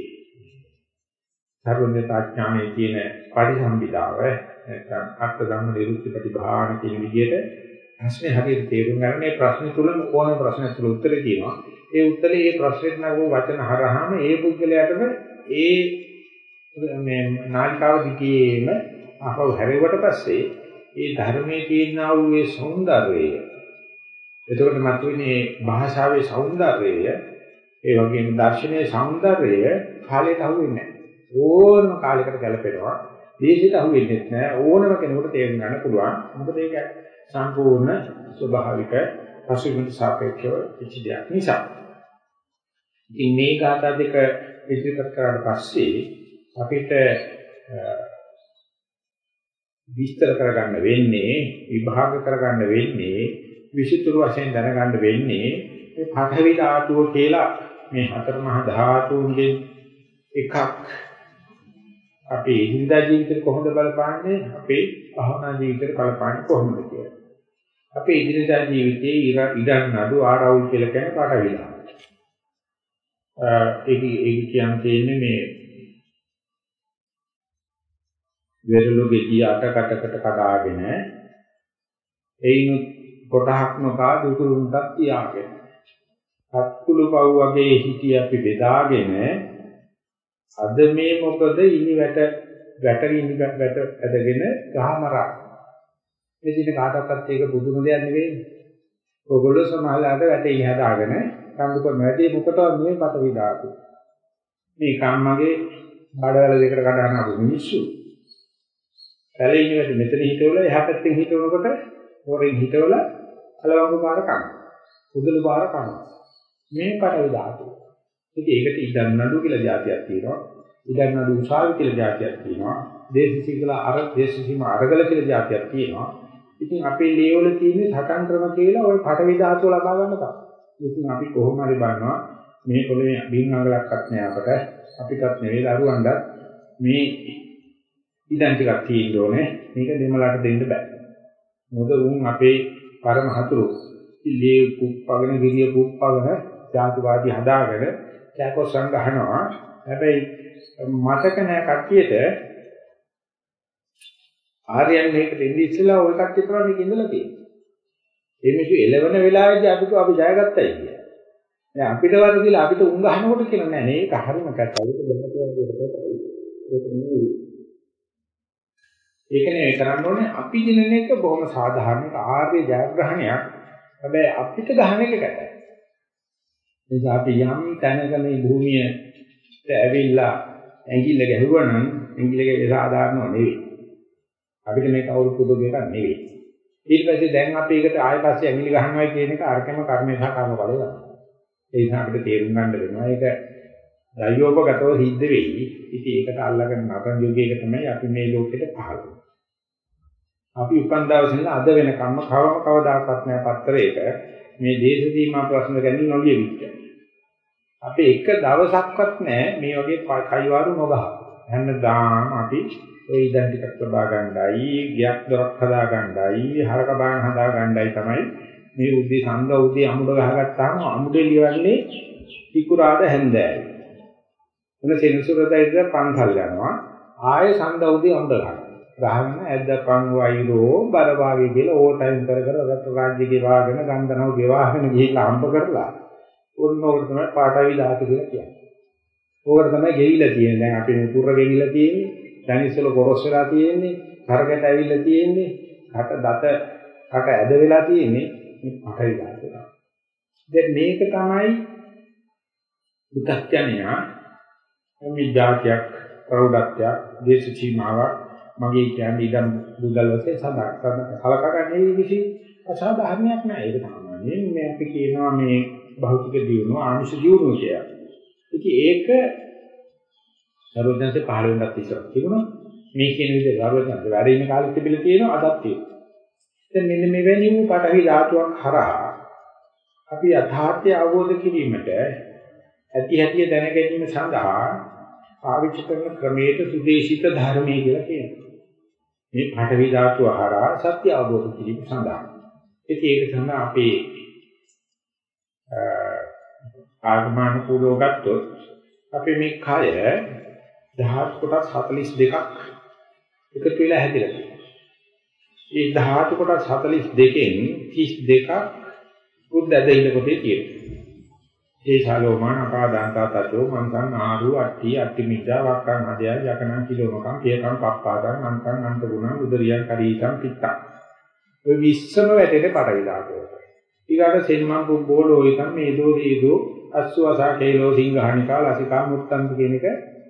සර්වඥතා ඥානයේ තියෙන පරිසම්බිදාව නැත්නම් අර්ථ ධම්ම නිරුක්ති ප්‍රතිභාන කියන විදිහට ප්‍රශ්නේ හරියට තේරුම් ගන්න. මේ ප්‍රශ්නේ තුලම ඕනම ප්‍රශ්නයක් තුල උත්තරේ තියෙනවා. ඒ උත්තරේ ඒ ප්‍රශ්නෙට නගෝ වචන හරහාම ඒ පුද්ගලයාටම ඒ මේ නාලිකාව දිගේම අහව හැරෙවට පස්සේ ඒ ධර්මයේ තියෙනා වූ ඒ సౌందර්යය. එතකොට මතුවෙන්නේ භාෂාවේ సౌందර්යය ඒ වගේම දර්ශනයේ సౌందර්යය කාලයට අහු වෙන්නේ නැහැ. ඕනම කාලයකට ගැලපෙනවා. දේශයට අහු වෙන්නේ නැහැ ඕනම කෙනෙකුට තේරුම් ගන්න පුළුවන්. මොකද ඒක සම්පූර්ණ ස්වභාවික පසුබිමට සාපේක්ෂව කිසි දෙයක් නිසා. ඉතින් මේ කාටා දෙක ඉදිරිපත් කරාට පස්සේ අපිට විස්තර කරගන්න වෙන්නේ විභාග කරගන්න වෙන්නේ විසිතුරු වශයෙන් දැනගන්න වෙන්නේ මේ පඨවි ධාතුව කියලා මේ හතර මහා ධාතුන්ගෙන් එකක්. අපේ ඉන්දා ජීවිතේ කොහොමද බලපාන්නේ අපේ භවනා ජීවිතේ බලපාන්නේ කොහොමද කියලා. අපේ ඉදිරියදා ජීවිතයේ ඉරන් නඩු ආරවුල් කියලා කියන පඨවි ධාතුව. ඒක ඒක කියන්නේ මේ වෙරළු ගෙඩිය අටකටකට කඩාගෙන එයිනුත් කොටහක් නොකා දුකුරුන්ටත් තියාගෙන අත්කුළු පව් වගේ හිටිය අපි බෙදාගෙන අද මේ මොකද ඉනි වැට වැට ඉනි වැට ඇදගෙන ගහමරා මේ දින කාටවත් ඒක බුදුම දෙයක් නෙවෙයි ඔයගොල්ලෝ සමාහලාට වැටේ හදාගෙන කඳු කරන වැඩි මොකටවත් නෙවෙයි පට විදාතු මේ කම්මගේ බඩවැල දෙකට කඩන අපු මිනිස්සු. පැලේ ඉන්නකොට මෙතන හිටවල එහා පැත්තෙන් හිටවනකොට හොරෙන් හිටවල අලවංගු පාර කනවා. උදළු පාර කනවා. මේ පටවි ධාතුව. ඉතින් ඒකට ඉදන් නඩු කියලා જાතියක් තියෙනවා. ඉදන් නඩු උසාවි කියලා જાතියක් තියෙනවා. දේශසිංහල අර දේශසිංහ අරගල කියලා જાතියක් තියෙනවා. ඉතින් අපේ ලේවල තියෙන සටන් ක්‍රම කියලා ওই පටවි ධාතුව ලබා ගන්න තමයි. ඉතින් අපි කොහොම හරි බලනවා මේ පොළේ බින් අරලක්වත් නෑ අපට. අපිටත් නෙවෙයි දරුවන්ටත් මේ ඉදන් ටිකක් තියෙන්න ඕනේ. මේක දෙමළට දෙන්න බෑ. මොකද උන් අපේ පරම හතුරු. ඉතින් ලේ කුප්පගෙන ගිරිය කුප්පගෙන ජාතිවාදී හදාගෙන කෑකොස් සංගහනවා හැබැයි මතක නෑ කට්ටියට. ආර්යයන් මේක දෙන්නේ ඉස්සෙල්ලා ওই කට්ටිය තමයි මේක ඉඳලා තියෙන්නේ. ඒ මිනිස්සු එළවෙන වෙලාවේදී අපිට අපි ජයගත්තයි කියන්නේ දැන් අපිට වරදිලා අපිට උන් ගහනකොට කියලා නෑ. මේක හරිම කැතයි. ඒක දෙන්න කියන්නේ ඒක නෙවෙයි. කරන්න ඕනේ අපි දිනන එක බොහොම සාධාරණ ආර්ය ජයග්‍රහණයක්. හැබැයි අපිට ගහන එක කැතයි. නිසා අපි යම් තැනක මේ භූමියට ඇවිල්ලා ඇඟිල්ල ගැහුවා නම් ඇඟිල්ල ගැහේ සාධාරණව නෙවෙයි. අපිට මේක අවුරුදු පොදු දෙකක් නෙවෙයි. ඊට පස්සේ දැන් අපි ඒකට ආයෙ පස්සේ ඇඟිලි ගහනවා කියන එක අරකම කර්මය සහ කර්ම බලය ගන්නවා ඒ නිසා අපිට තේරුම් ගන්න වෙනවා. ඒක දයෝපගතව සිද්ධ වෙයි. ඉතින් ඒකට අල්ලගෙන නතර යෝගයක තමයි අපි මේ ලෝකෙට පහළ අපි උපන් දවසේ ඉඳලා අද වෙනකම්ම කවම කවදාකවත් නෑ පත්‍රයක මේ දේශ සීමා ප්‍රශ්න ගැන නොලියෙවිච්ච. අපි එක දවසක්වත් නෑ මේ වගේ කයිවාරු නොගහ. හැමදාම අපි ඒ ඉදන් ටිකක් ලබා ගන්නයි, ගයක් දොරක් හදා ගන්නයි, හරක බාන හදා ගන්නයි තමයි මේ උදේ සංඝ උදේ අමුඩ ගහගත්තාම අමුඩේ ලියවන්නේ ඉකුරාද හැන්දෑවේ. මොන සෙනසුරදායිද පන්සල් යනවා. ආයේ සංඝ උදේ අමුඩ ගන්නවා. ගහගෙන ඇද්දපන් වෛරෝ බරවාගේ කියලා ඕ ටයිම් කර කර රට රාජ්‍යගේ වාගෙන ගන්ධනව ගෙවාගෙන ගිහිල්ලා හම්බ කරලා ඕන ඕක තමයි පාටවි දාති කියලා කියන්නේ. ඕකට තමයි ගෙවිලා තියෙන්නේ. දැන් අපි මේ පුර ගෙවිලා තියෙන්නේ. දැනිස්සල කොරස් වෙලා තියෙන්නේ. කරකට ඇවිල්ලා තියෙන්නේ. කට දත කට ඇද වෙලා තියෙන්නේ. මේ පටවි ධාතුව. දැන් මේක තමයි උත්ත්‍යණියා මේ જાතියක් ප්‍රෞಢත්වයක් දේශ සීමාවක් මගේ කියන්නේ ඉදන් බුදල් වශයෙන් සඳහන් කලකගන්නේ කිසි අසාධාරණයක් නෑ ඒක සාමාන්‍යයෙන් මේ අපි කියනවා මේ භෞතික දියුණුව ආමිෂ දියුණුව කියලා. ඉතින් ඒක සර්වඥන්සේ පහළ වෙනත් ඉස්සර තිබුණා. මේ කියන විදිහට සර්වඥන්සේ වැඩ ඉන්න කාලෙත් තිබිලා තියෙනවා අදත් තියෙනවා. දැන් මෙන්න මෙවැනි වූ පටවි ධාතුවක් හරහා අපි යථාර්ථය අවබෝධ කිරීමට ඇති හැටි දැන ගැනීම සඳහා පාවිච්චි කරන ක්‍රමයට සුදේශිත ධර්මයේ කියලා කියනවා. මේ පටවි ධාතුව හරහා සත්‍ය අවබෝධ කිරීම සඳහා. ඉතින් ඒක තමයි අපේ ආගමනුකූලව ගත්තොත් අපේ මේ කය ධාතු කොටස් 42ක් එකතු වෙලා හැදිලා තියෙනවා. ඒ ධාතු කොටස් 42කින් 32ක් බුද්ධ ඇදහිල්ල කොටේ තියෙනවා. ඒ ශාලෝමාන අපාදාන්තා තතෝ මන්තං ආරු අට්ටි අට්ටි මිජා වක්කං හදය යකනං කිලෝමකං පියකං පප්පාදං අන්තං අන්ත ගුණං උදරියං කරීතං පිට්ටං. ඔය විස්සම වැටෙන්නේ පටවි ධාතුවට. ඊගාට සෙන්මන් කුබ්බෝලෝ ඊතම් මේදෝ දීදෝ අස්සවසා කේලෝ සිංහානිකා ලසිකා මුත්තන්ති කියන එක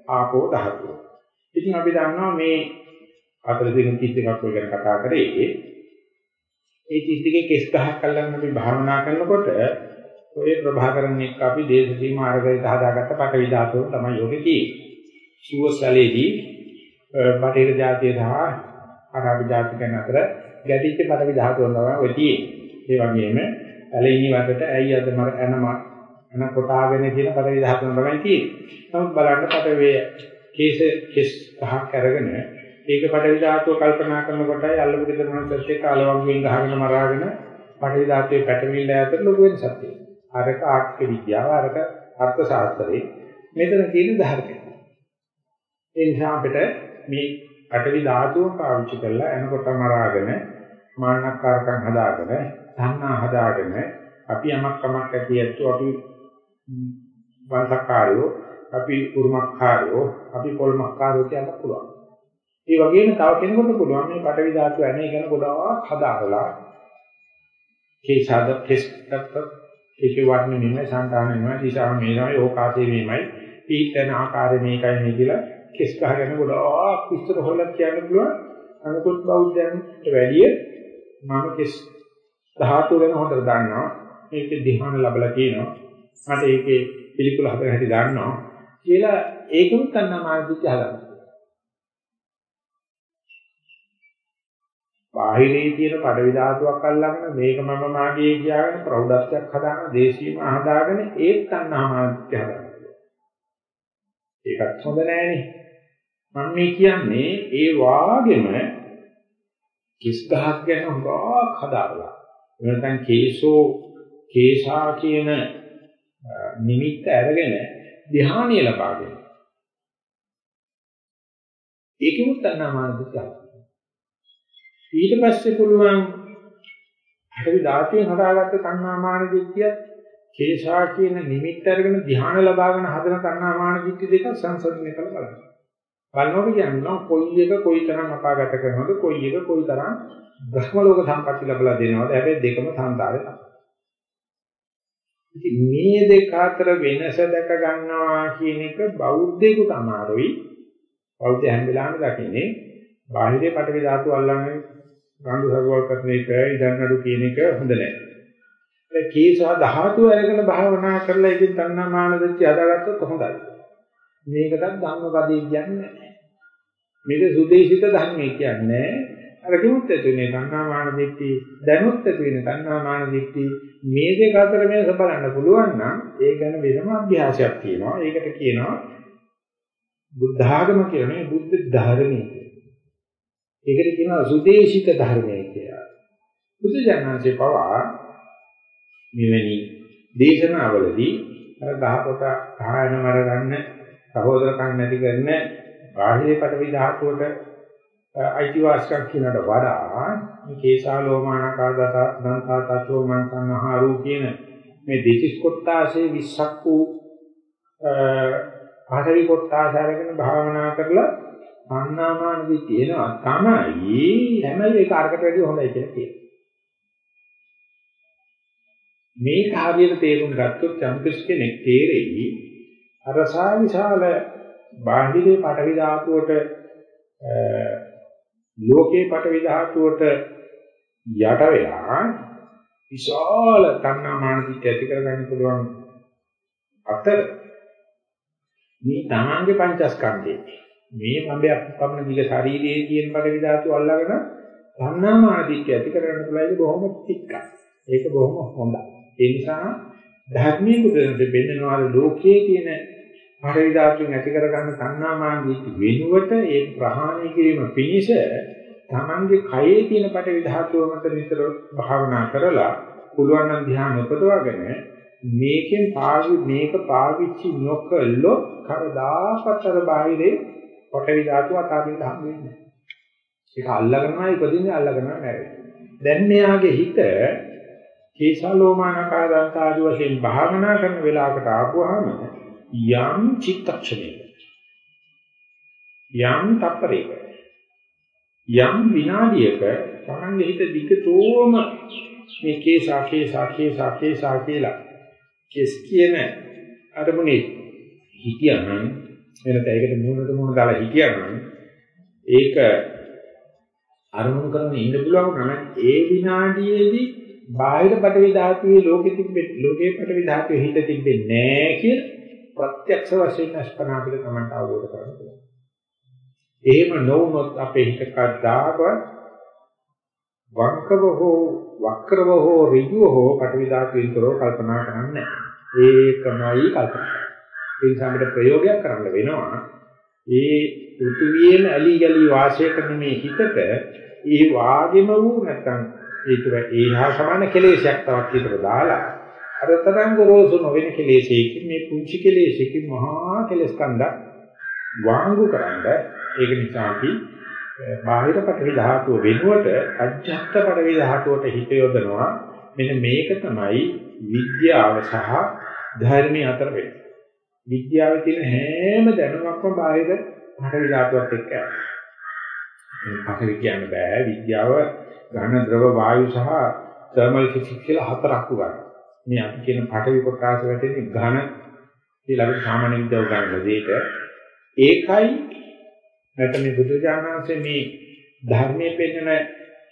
ආපෝ ධාතුව. ඉතින් අපි දන්නවා මේ අතර දෙකෙන් 31ක් ඔය ගැන කතා කරේ. ඒ 32 කෙස් ගහක් අල්ලගෙන අපි භාවනා කරනකොට ඔය ප්‍රභාකරන් එක්ක අපි දේශ සීමා අරගෙන හදාගත්ත පටවි ධාතුව තමයි යෝගේ තියෙන්නේ. සුවසලේදී බටේර જાතිය සහ අරාබි ජාතිකයන් අතර ගැටිච්ච පටවි ධාතුව තමයි ඔය තියෙන්නේ. ඒ වගේම ඇලෙනි වලට ඇයි අද මර එනම එන කොටාගෙන කියන පටවි ධාතුව තමයි තියෙන්නේ. නමුත් බලන්න පටවේ කේස කෙස් ගහක් අරගෙන ඒක පඩවි ධාතුව කල්පනා කරනකොටයි අල්ලපු ගෙදර මනසත් එක්ක අලවංගුවෙන් ගහගෙන මරාගෙන පඩවි ධාතුවේ පැටවිල්ල අතර ලොකු වෙනසක් තියෙනවා. අරක ආර්ථික විද්‍යාව අරක අර්ථ ශාස්ත්‍රයේ මෙතන තියෙන ධර්මය. ඒ නිසා අපිට මේ පඩවි ධාතුව පාවිච්චි කරලා එනකොට මරාගෙන මාන්නකාරකම් හදාගෙන සංනා හදාගෙන අපි යමක් කමක් ඇති ඇත්තෝ අපි වංශකාරයෝ අපි උරුමකාරයෝ අපි පොල්මකාරයෝ කියන්න පුළුවන්. ඒ වගේම තව කෙනෙකුට පුළුවන් මේ පටවි ධාතු ඇනේ ගැන ගොඩාක් හදාරලා කේසාද කෙස්ටත් ඒකේ වර්ණ නෙමෙයි සංතාන නෙමෙයි දිශා මේනයි ඕකාසේ මේමයි පීතන ආකාරය මේකයි මේ කියලා කෙස් ගහගෙන ගොඩාක් විස්තර හොයලා කියන්න පුළුවන්. අනිකුත් බෞද්ධයන්ට වැඩිය මම කෙස් ධාතු ගැන හොඳට දන්නවා. මේකේ ධ්‍යාන ලැබලා තියෙනවා. මට ඒකේ පිළිකුල හතර හැටි දන්නවා කියලා ඒකම තණ්හා මානසික හදනවා. බාහිරේ තියෙන පඩවි ධාතුවක් අල්ලගෙන මේක මම මාගේ කියාගෙන ප්‍රෞಢත්වයක් හදාගෙන දේශීයම හදාගෙන ඒත් තණ්හා මානසික හදනවා. ඒකත් හොඳ නෑනේ. මම මේ කියන්නේ ඒ වාගෙම කිස් ගහක් ගැන හොඟක් හදාගලා. නැත්නම් කේසෝ කේසා කියන නිමිත්ත අරගෙන ධ්‍යානිය ලබාගෙන. ඒකෙමුත් තණ්හා මානසික ඊට පස්සේ පුළුවන් හරි ධාතුවෙන් හදාගත්ත තණ්හාමාන දිට්ඨිය කේශා කියන නිමිත්ත අරගෙන ධ්‍යාන ලබාගෙන හදන තණ්හාමාන දිට්ඨි දෙක සංසන්දනය කරලා බලන්න. බලනකොට කියනවා කොයි එක කොයි තරම් අපාගත කරනවද කොයි එක කොයි තරම් බ්‍රහ්ම ලෝක සම්පatti ලැබලා දෙනවද හැබැයි දෙකම සංසාරේ තමයි. ඉතින් මේ දෙක අතර වෙනස දැක ගන්නවා කියන එක බෞද්ධයෙකුට අමාරුයි. බෞද්ධ හැම වෙලාවෙම දකින්නේ බාහිරේ පටවි ධාතු අල්ලන්නේ රණ්ඩු සරුවල් කරන එක ඉදන් නඩු කියන එක හොඳ නැහැ. ඒ කේසා ධාතු අරගෙන භාවනා කරලා ඉතින් තණ්හා මාන දෙච්ච හදාගත්තොත් හොඳයි. මේකටත් ධම්මපදේ කියන්නේ නැහැ. මේක සුදේශිත ධර්මයේ කියන්නේ අර කිව්ත් ඇතුනේ තණ්හා මාන දෙච්චි දැනුත් ඇතුනේ තණ්හා මාන දෙච්චි මේ දෙක අතර වෙනස බලන්න පුළුවන් නම් ඒ ගැන වෙනම අභ්‍යාසයක් තියෙනවා. ඒකට කියනවා බුද්ධ ආගම කියන්නේ බුද්ධ ධර්මයේ ඒකට කියනවා සුදේශික ධර්මය කියලා. බුදුජානන්සේ පවා මෙවැනි දේශනාවලදී අර ගහපොත කායන මර ගන්න සහෝදරකම් නැති කරන බාහිර පටවි ධාතුවට අයිතිවාසිකම් කියනට වඩා මේ කේසාලෝමානකා දත දන්තා තතෝ මන්සනහාරු කියන මේ දෙතිස් කොටාසේ 20ක් වූ පටවි කොටාස අරගෙන භාවනා කරලා අන්නාමානදී තියෙනවා තමයි හැම එක අරකට වැඩිය හොඳයි කියලා කියනවා. මේ කාර්යයට තේරුම් ගත්තොත් යම්කිස් කෙනෙක් තේරෙයි අරසා විශාල බාහිරේ පටවි ධාතුවට ලෝකේ පටවි ධාතුවට යට වෙලා විශාල තණ්හාමානසික ඇති කරගන්න පුළුවන් අතර මේ තමන්ගේ පංචස්කන්ධේ මේ මඹයක් පමණ දිග ශරීරයේ තියෙන පඩවි ධාතු අල්ලගෙන ධර්ණාමාදිත්‍ය ඇති කරගන්න පුළුවන් බොහොම තික්කයි. ඒක බොහොම හොඳයි. ඒ නිසා ධර්මයේ බුදුන් දෙන්නවා ලෝකයේ තියෙන පඩවි ධාතුන් ඇති කරගන්න ධර්ණාමාදිත්‍ය වෙනුවට ඒ ප්‍රහාණය කිරීම පිණිස තමන්ගේ කයේ තියෙන පඩවි ධාතුව මත විතර භාවනා කරලා පුළුවන් නම් ධ්‍යාන උපදවාගෙන මේකෙන් පාවි මේක පාවිච්චි නොකළොත් කවදාකවත් අර බාහිරේ පොටවි ධාතුව අතාරින්න හම් වෙන්නේ. ඒක අල්ලගෙනමයි ඉපදින්නේ අල්ලගෙනම නැරෙන්නේ. දැන් මෙයාගේ හිත කේසලෝමානකා දන්තාදි වශයෙන් භාවනා කරන වෙලාවකට ආපුවාම යම් චිත්තක්ෂණයක යම් තප්පරයක යම් විනාඩියක තමන්ගේ හිත දිගටම මේ කේසා කේසා කේසා කේසා කියලා කෙස් කියන අරමුණේ හිතියනම් එනත ඒකට මූණට මූණ දාලා හිටියනම් ඒක අරමුණු කරගෙන ඉන්න පුළුවන් නම් ඒ විනාඩියේදී බාහිර පටවි ධාතුවේ ලෝකෙ තිබෙ ලෝකේ පටවි ධාතුවේ හිත තිබෙන්නේ නැහැ කියලා ප්‍රත්‍යක්ෂ වශයෙන් අස්පනා අපිට තමයි අවබෝධ කරගන්න පුළුවන්. එහෙම නොවුනොත් අපේ හිත කද්දාකවත් වක්කව හෝ වක්‍රව හෝ ඍජුව හෝ පටවි ධාතුවෙන් තොරව කල්පනා කරන්නේ නැහැ. ඒකමයි කල්පනා ඒ නිසා අපිට ප්‍රයෝගයක් කරන්න වෙනවා. ඒ පෘථිවියෙන් ඇලි ගලි වාසය කරන මේ හිතට ඒ වාගෙම වූ නැත්නම් ඒතර ඒහා සමාන කෙලෙසයක් තවත් විතර දාලා අර තරංග රෝසු නොවන කෙලෙසයකින් මේ පුංචි කෙලෙසයකින් මහා කෙලස් කන්දක් වාංගු කරන්න ඒක නිසා අපි බාහිර පටවි ධාතුව වෙනුවට අජ්ජත් පටවි ධාතුවට හිත යොදනවා. මෙන්න මේක තමයි විද්‍යාව සහ ධර්මයේ අතර වෙන්නේ. විද්‍යාවේ තියෙන හැම දැනුමක්ම බාහිර පටවි ධාතුවත් එක්ක යනවා. මේ පටවි කියන්න බෑ. විද්‍යාව ඝන ද්‍රව වායු සහ තර්මල් ෆිසික්ස් කියලා හතරක් උගන්වනවා. මේ අපි කියන පටවි කොටස වැටෙන්නේ ඝන කියලා අපි සාමාන්‍ය විද්‍යාව ගන්න දෙයක ඒකයි නැත්නම් මේ බුදුජානනාංශයේ මේ ධර්මයේ පෙන්වන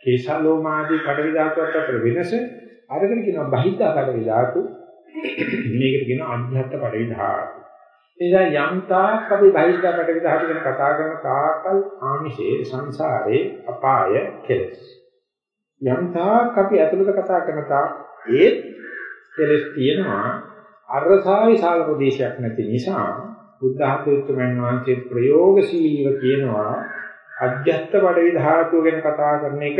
කේශාලෝමාදී පඩවි ධාතුවත් අතර වෙනස අරගෙන කියනවා බහිද්ධා පඩවි ධාතු මේකට කියනවා අධ්‍යාත්ම පඩවි ධාතු. එනිසා යම් තාක් අපි බහිද්ධා පඩවි ධාතු ගැන කතා කරන තාකල් ආමිෂේ සංසාරේ අපාය කෙලස්. යම් තාක් අපි අතුලට කතා කරන තාක් ඒ කෙලස් තියෙනවා අරසා විශාල ප්‍රදේශයක් නැති නිසා බුද්ධ ආධුත්මයන් වහන්සේ ප්‍රයෝගශීලීව කියනවා අධ්‍යත්ත පඩවි ධාතුව ගැන කතා කරන එක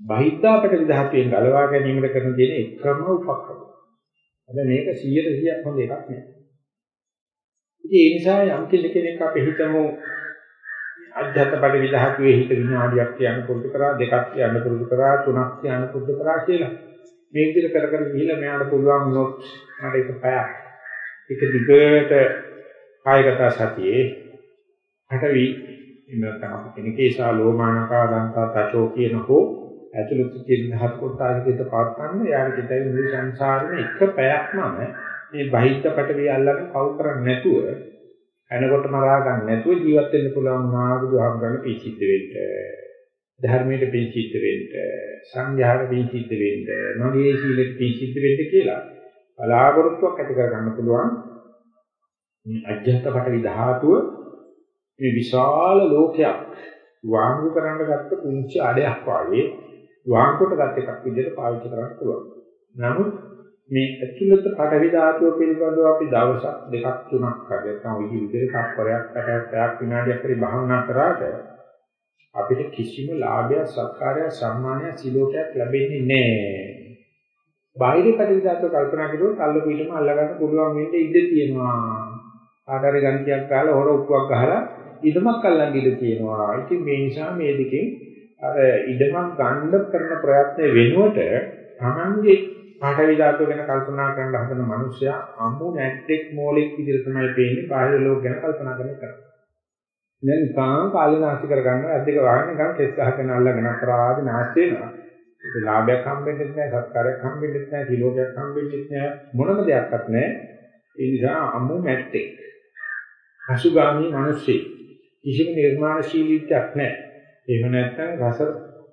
බහිද්ධා පඩවි ධාතුවෙන් ගලවා ගැනීමට කරන දෙන එකම උපක්‍රම. අද මේක 100% හොඳ එකක් නෑ. ඉතින් ඒ නිසා යම් කෙනෙක් අපි හිතමු අධ්‍යත්ත පඩවි ධාතුවේ හිත විනාඩියක් කියන්න පුරුදු කරා දෙකක් කියන්න පුරුදු කරා තුනක් කියන්න පුරුදු කරා කියලා. මේ විදිහට කර කර ගිහිල්ලා මෙයාට පුළුවන් වුණොත් මට ඒක පැයක්. ඒක දිගට කායගත සතියේ හටවි එන්නතම අපි කෙනකේසා ලෝමානකා දන්තා තචෝ කියන හෝ ඇතුළත තියෙන ධාතු කොටාසිත පාත්තන්න යාර කිතයි මුළු සංසාරෙම එක පැයක්ම මේ බහිද්ද පටවිය අල්ලගෙන කවු කරන්නේ නැතුව එනකොට මරා ගන්න නැතුව ජීවත් වෙන්න පුළුවන් වුණා බුදුහාමුදුරන් පිචිත්ත වෙන්න ධර්මයට පිචිත්ත වෙන්න සංඝයාට පිචිත්ත වෙන්න මගේ සීලෙට පිචිත්ත වෙන්න කියලා බලාපොරොත්තුවක් ඇති කර ගන්න පුළුවන් මේ අජ්ජත් පටවි ධාතුව මේ විශාල ලෝකයක් වාංගු කරන්න ගත්ත පුංචි අඩයක් වගේ වාංගුට ගත් එකක් විදිහට පාවිච්චි කරන්න පුළුවන්. නමුත් මේ ඇතුළත පඩවි ධාතුව පිළිබඳව අපි දවසක් දෙකක් තුනක් හරි නැත්නම් ওই විදිහට කප්පරයක් පැයක් පැයක් විනාඩියක් හරි භාවනා කරාට අපිට කිසිම ලාභයක් සත්කාරයක් සම්මානයක් සිලෝකයක් ලැබෙන්නේ නැහැ. බාහිර පඩවි ධාතුව කල්පනා කරුවොත් අල්ලපු ඊටම අල්ලගන්න පුළුවන් වෙන්නේ ඉඳ තියෙනවා. ආකාරي ගණතියක් ගහලා හොර උක්කුවක් ගහලා ඊටමක් අල්ලන් ඉඳ තියෙනවා. ඉතින් මේ නිසා මේ දෙකෙන් අර ඉඳමක් ගන්න කරන ප්‍රයත්න වෙනුවට Tamange පාඨවි ධාතුව ගැන කල්පනා කරන්න හදන මිනිස්සයා අමු නැට්ටෙක් මෝලෙක් විදිහට තමයි පේන්නේ බාහිර ලෝක ගැන කල්පනා කරන එක. දැන් කාම කාලේ නාස්ති කරගන්න අද්දක වහගෙන ගන්න කෙස් ගහගෙන අල්ලගෙන අපරාධ නාස්ති වෙනවා. ඒක ලාභයක් හම්බෙන්නේ නැහැ, සත්කාරයක් හම්බෙන්නේ නැහැ, කිලෝගයක් හම්බෙන්නේ නැහැ, මොනම දෙයක්වත් නැහැ. ඒ නිසා අමු නැට්ටෙක්. අසුගාමී මිනිස්සෙක්. කිසිම නිර්මාණශීලීත්වයක් නැහැ. එහෙම නැත්නම් රස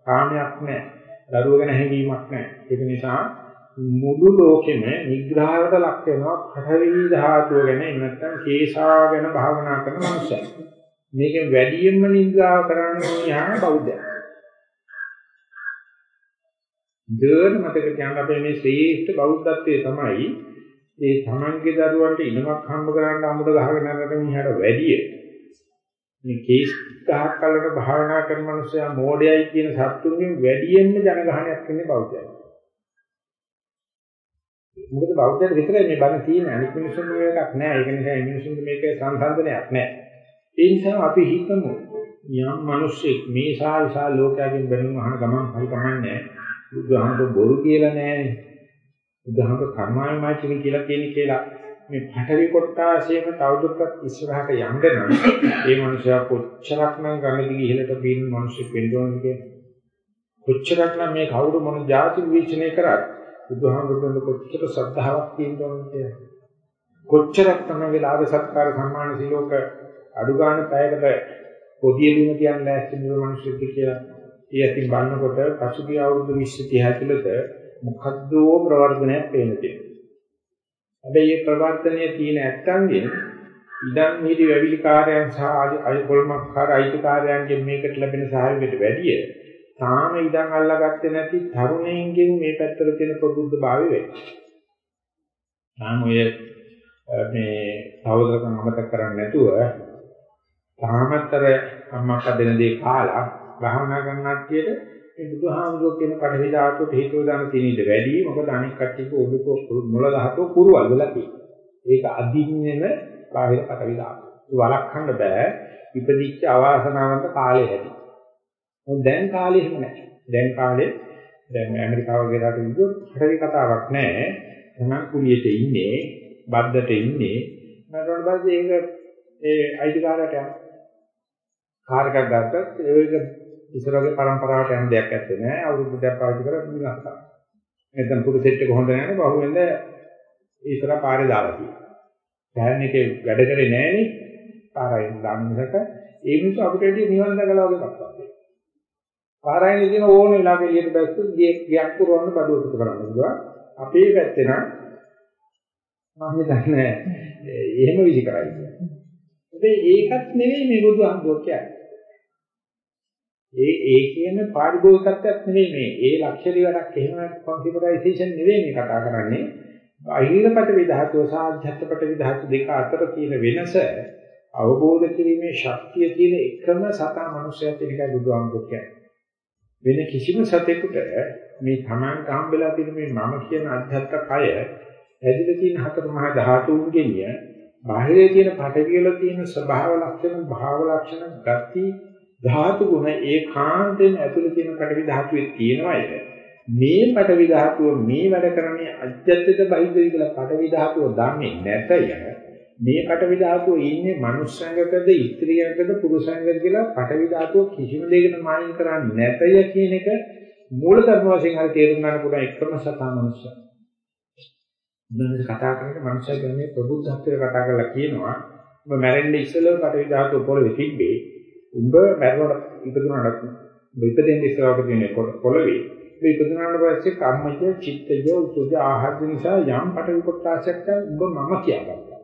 කාමයක් නැහැ. දරුව ගැන හැඟීමක් නැහැ. ඒක නිසා මුළු ලෝකෙම නිග්‍රහයට ලක් වෙනවා පඨවි ධාතුව ගැන එහෙම නැත්නම් කේශා ගැන භාවනා කරන මනුස්සයෙක්. මේක වැඩියෙන්ම නිග්‍රහ කරන්නේ යාන බෞද්ධය. දෙවන මතක තියාගන්න අපේ මේ ශ්‍රේෂ්ඨ බෞද්ධත්වයේ තමයි ඒ තමන්ගේ දරුවන්ට ඉනමක් හම්බ කරන්න අමුඩ ගහගෙන යනකට මිහාට වැඩිය මේ කේස් ගහක් කලකට භාවනා කරන මනුස්සයා මෝඩයයි කියන සත්තුන්ගෙන් වැඩියෙන්ම ජනගහනයක් වෙන්නේ බෞද්ධයයි. මොකද බෞද්ධයට විතරයි මේ බණ තියෙන්නේ අනිත් මිනිස්සුන් මේකක් නෑ. ඒක නිසා මේ මිනිස්සුන්ට මේක සංසන්දනයක් නෑ. ඒ නිසා අපි හිතමු යම් මිනිස්සෙක් මේ සාවිසා ලෝකයෙන් බැලුම අහන ගමන් හරි කමන්නේ බුදුහාමර බොරු කියලා නෑනේ. බුදුහාමර කර්මායමාචිනි කියලා කියන්නේ කියලා මේ පඨවි කොටාසේම තවදුරටත් ඉස්සරහට යන්න නම් ඒ මනුස්සයා කොච්චරක්නම් ගඟදි ඉහළට බින් මිනිස්සු වෙන්න ඕනද කියලා. කොච්චරක්නම් මේ කවුරු මොන જાති විචිනේ කරත් බුදුහාමුදුරන් කොච්චර ශ්‍රද්ධාවක් තියෙන්න ඕනද කියලා. කොච්චරක් තමයි ලාභ සත්කාර සම්මාන සිලෝක අඩු ගන්න පැයකට පොදිය බිම තියන්න ලෑස්ති නුර මිනිස්සුත් කියලා. ඒ අතින් බලනකොට පසුගිය අවුරුදු 20 30 ඇතුළත මොකද්දෝ ප්‍රවර්ධනයක් පේන තියෙනවා. හැබැයි මේ ප්‍රවර්තනයේ තියෙන ඇත්තන්ගෙන් ඉදන් මිහිරි වැවිලි කාර්යයන් සහ අයකොල්මක් කාර අයිතිකාරයන්ගෙන් මේකට ලැබෙන සහයෝගයට වැඩිය තාම ඉදන් අල්ලාගත්තේ නැති තරුණයින්ගෙන් මේ පැත්තට තියෙන ප්‍රබුද්ධ භාවය වෙයි. තාම ඔය මේ සහෝදරකම් අමතක කරන්නේ නැතුව තාමතර අම්මා දෙන දේ කාලා භාවනා කරන කට්ටියට මේ බුදුහාමුදුරුවෝ කියන කඩේ ධාතුවට හේතුව දාන තියෙන ඉඩ වැඩි මොකද අනික් කට්ටියක ඔළුව මොළ ධාතුව කුරුවල් වෙලා තියෙනවා. ඒක අදින්නෙම බාහිර කඩේ ධාතුව. වළක්වන්න බෑ ඉපදිච්ච අවාසනාවන්ත කාලේ හැටි. දැන් කාලේ එහෙම නැහැ. දැන් කාලේ දැන් ඇමරිකාව වගේ රටක විදිහට හරි කතාවක් නැහැ. තමන් කුලියට ඉන්නේ, බද්දට ඉන්නේ. මරණ පස්සේ ඒක ඒ අයිතිකාරයට යන කාර් එකක් ගත්තත් ඒක ඉස්සරගේ પરම්පරාවට යන දෙයක් ඇත්තේ නෑ. අවුරුදු දෙකක් පාවිච්චි කරලා විනාශ කරනවා. නැත්නම් පුරු සෙට් එක හොඳ නැහැ බහුවෙන්ද ඉස්සර පාරේ දාලා තියෙනවා. ෆෑන් එකේ වැඩ කරේ නැහනේ. පාරයින් දාන මිසක ඒ මිනිස්සු අපිට ඇදී නිවන් දැකලා වගේ කප්පක්. පාරයින් දින ඕන වෙලාවක එළියට බැස්සොත් ගියක් පුරවන්න බඩුවට කරන්න පුළුවන්. අපේ පැත්තේ නම් මම දන්නේ එහෙම විදි කරයි. හැබැයි ඒකත් නෙවෙයි මේ බුදුහාමුදුරුවෝ කියන්නේ. ඒ ඒ කියන පාරිභෝගිකත්වයක් නෙවෙයි මේ. ඒ ලක්ෂරි වැඩක් එහෙම කොන්ෆිගරයිසේෂන් නෙවෙයි මේ කතා කරන්නේ. බාහිරපට විධාතුව සහ අධ්‍යාත්මපට විධාතු දෙක අතර තියෙන වෙනස අවබෝධ කිරීමේ ශක්තිය තියෙන එකම සතා මනුස්සයෙක් කියන එකයි බුදුහාමුදුරුවෝ කියන්නේ. වෙන කිසිම සතෙකුට මේ Taman හම්බෙලා තියෙන මේ මම කියන අධ්‍යාත්ම කය ඇදිලා තියෙන හතර මහා ධාතුන්ගෙන් බාහිරේ තියෙන පටවිවල තියෙන ස්වභාව ලක්ෂණ භාව ලක්ෂණ ගති ධාතු ගුණ ඒකාන්තයෙන් ඇතුළේ තියෙන පටවි ධාතුවේ තියෙනවය මේ පටවි ධාතුව මේ වැඩ කරන්නේ අජ්ජත්‍යට බහිද්ද කියලා පටවි ධාතුව දන්නේ නැතය. මේ පටවි ධාතුව ඉන්නේ මනුස්සංගකද ඉත්‍ත්‍රියකද පුරුෂංගකද කියලා පටවි ධාතුව කිසිම දෙයකට මායින් කරන්නේ නැතය කියන එක මූල ධර්ම වශයෙන් හරි තේරුම් ගන්න පුළුවන් එකම සතා මනුස්සයා මොනවද කතා කරන්නේ මනුෂ්‍යය කියන්නේ ප්‍රබුද්ධත්වයට කතා කරලා කියනවා. ඔබ මැරෙන්න ඉස්සෙල්ලා පටවි ධාතු පොළවේ තිබ්බේ උඹ මැරුණට ඉපදුනාට ඔබ ඉපදෙන්න ඉස්සෙල්ලා තියෙන පොළවේ. ඒ ඉපදුනාට පස්සේ කම්මජ චිත්තජ උතුජ ආහාර නිසා යම් පටවි කොටසක් උඹ මම කියාගත්තා.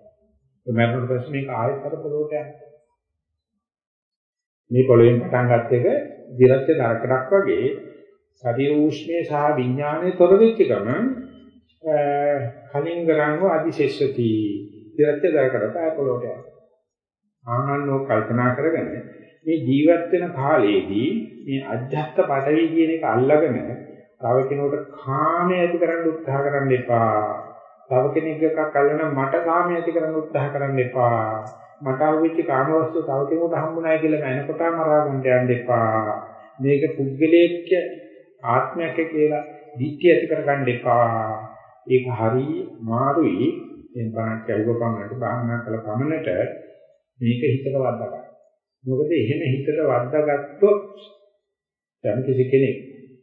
ඔබ මැරුණට පස්සේ මේක ආයෙත් අර පොළොවට යනවා මේ පොළොවෙන් පටන් ගත්ත එක දිරච්ච දරකඩක් වගේ ශරීර උෂ්ණය සහ විඥානයේ තොර වෙච්ච ගමන් කලින් ගරංගව අදිශේෂති ඉරච්ච දරකට පාපලෝට යනවා. ආනන්නෝ කල්පනා කරගෙන මේ ජීවත් වෙන කාලයේදී මේ අධ්‍යාත්ම පඩවි කියන එක අල්ලගෙන තව කෙනෙකුට කාමය ඇති කරන්න උත්සාහ කරන්න එපා. තව කෙනෙක් එකක් අල්ලන මට කාමය ඇති කරන්න උත්සාහ කරන්න එපා. මට අහුවෙච්ච කාමවස්තු තව කෙනෙකුට හම්බුනායි කියලා මනකොට මරා ගන්න යන්න එපා. මේක පුද්ගලයේක ආත්මයක් කියලා දිට්ඨිය ඇති කරගන්න එපා. ඒක හරි මාරුයි එන් බණක් ඇහුව පමණට භාවනා කළ පමණට මේක හිතට වද්දා ගන්න. මොකද එහෙම හිතට වද්දාගත්තොත් යම් කිසි කෙනෙක්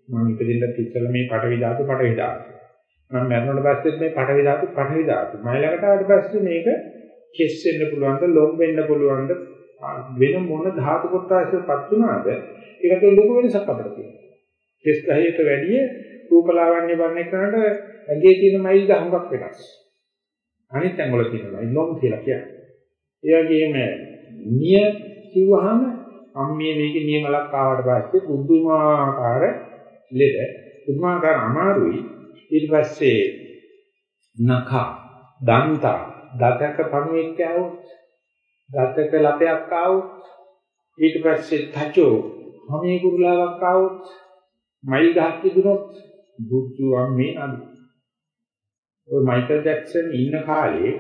මම ඉපදින්නත් ඉස්සෙල්ලා මේ පටවි ධාතු පටවි ධාතු. මම මරණයට පස්සෙත් මේ පටවි ධාතු පටවි ධාතු. මම ළඟට ආවට පස්සේ මේක කෙස් වෙන්න පුළුවන්ද ලොම් වෙන්න පුළුවන්ද වෙන මොන ධාතු කොටසක්පත් වුණාද ඒකට ලොකු වෙනසක් අපිට තියෙනවා. කෙස් ගහයට වැඩිය රූපලාවන්‍ය වර්ණය කරනට ඇඟේ තියෙන මයිල් ගහක් වෙනස්. අනිත් ඇඟවල තියෙනවා ඉන්නොම් කියලා කියන්නේ. ඒ වගේම නිය කිව්වහම අම්මිය මේකේ නියමලක් ආවට පස්සේ බුද්ධමාකාර ලෙඩ බුද්ධමාකාර අමාරුයි. ඊට පස්සේ නඛ දන්ත දතක පණුවෙක් ආවොත් දතක ලපයක් ආවොත් ඊට පස්සේ තචෝ හැමේ කුරුලාවක් ආවොත් මයිල් ගහක් තිබුණොත් බුද්ධ අම්මේ අඳු ඔය මයිකල් ජැක්සන් ඉන්න කාලේ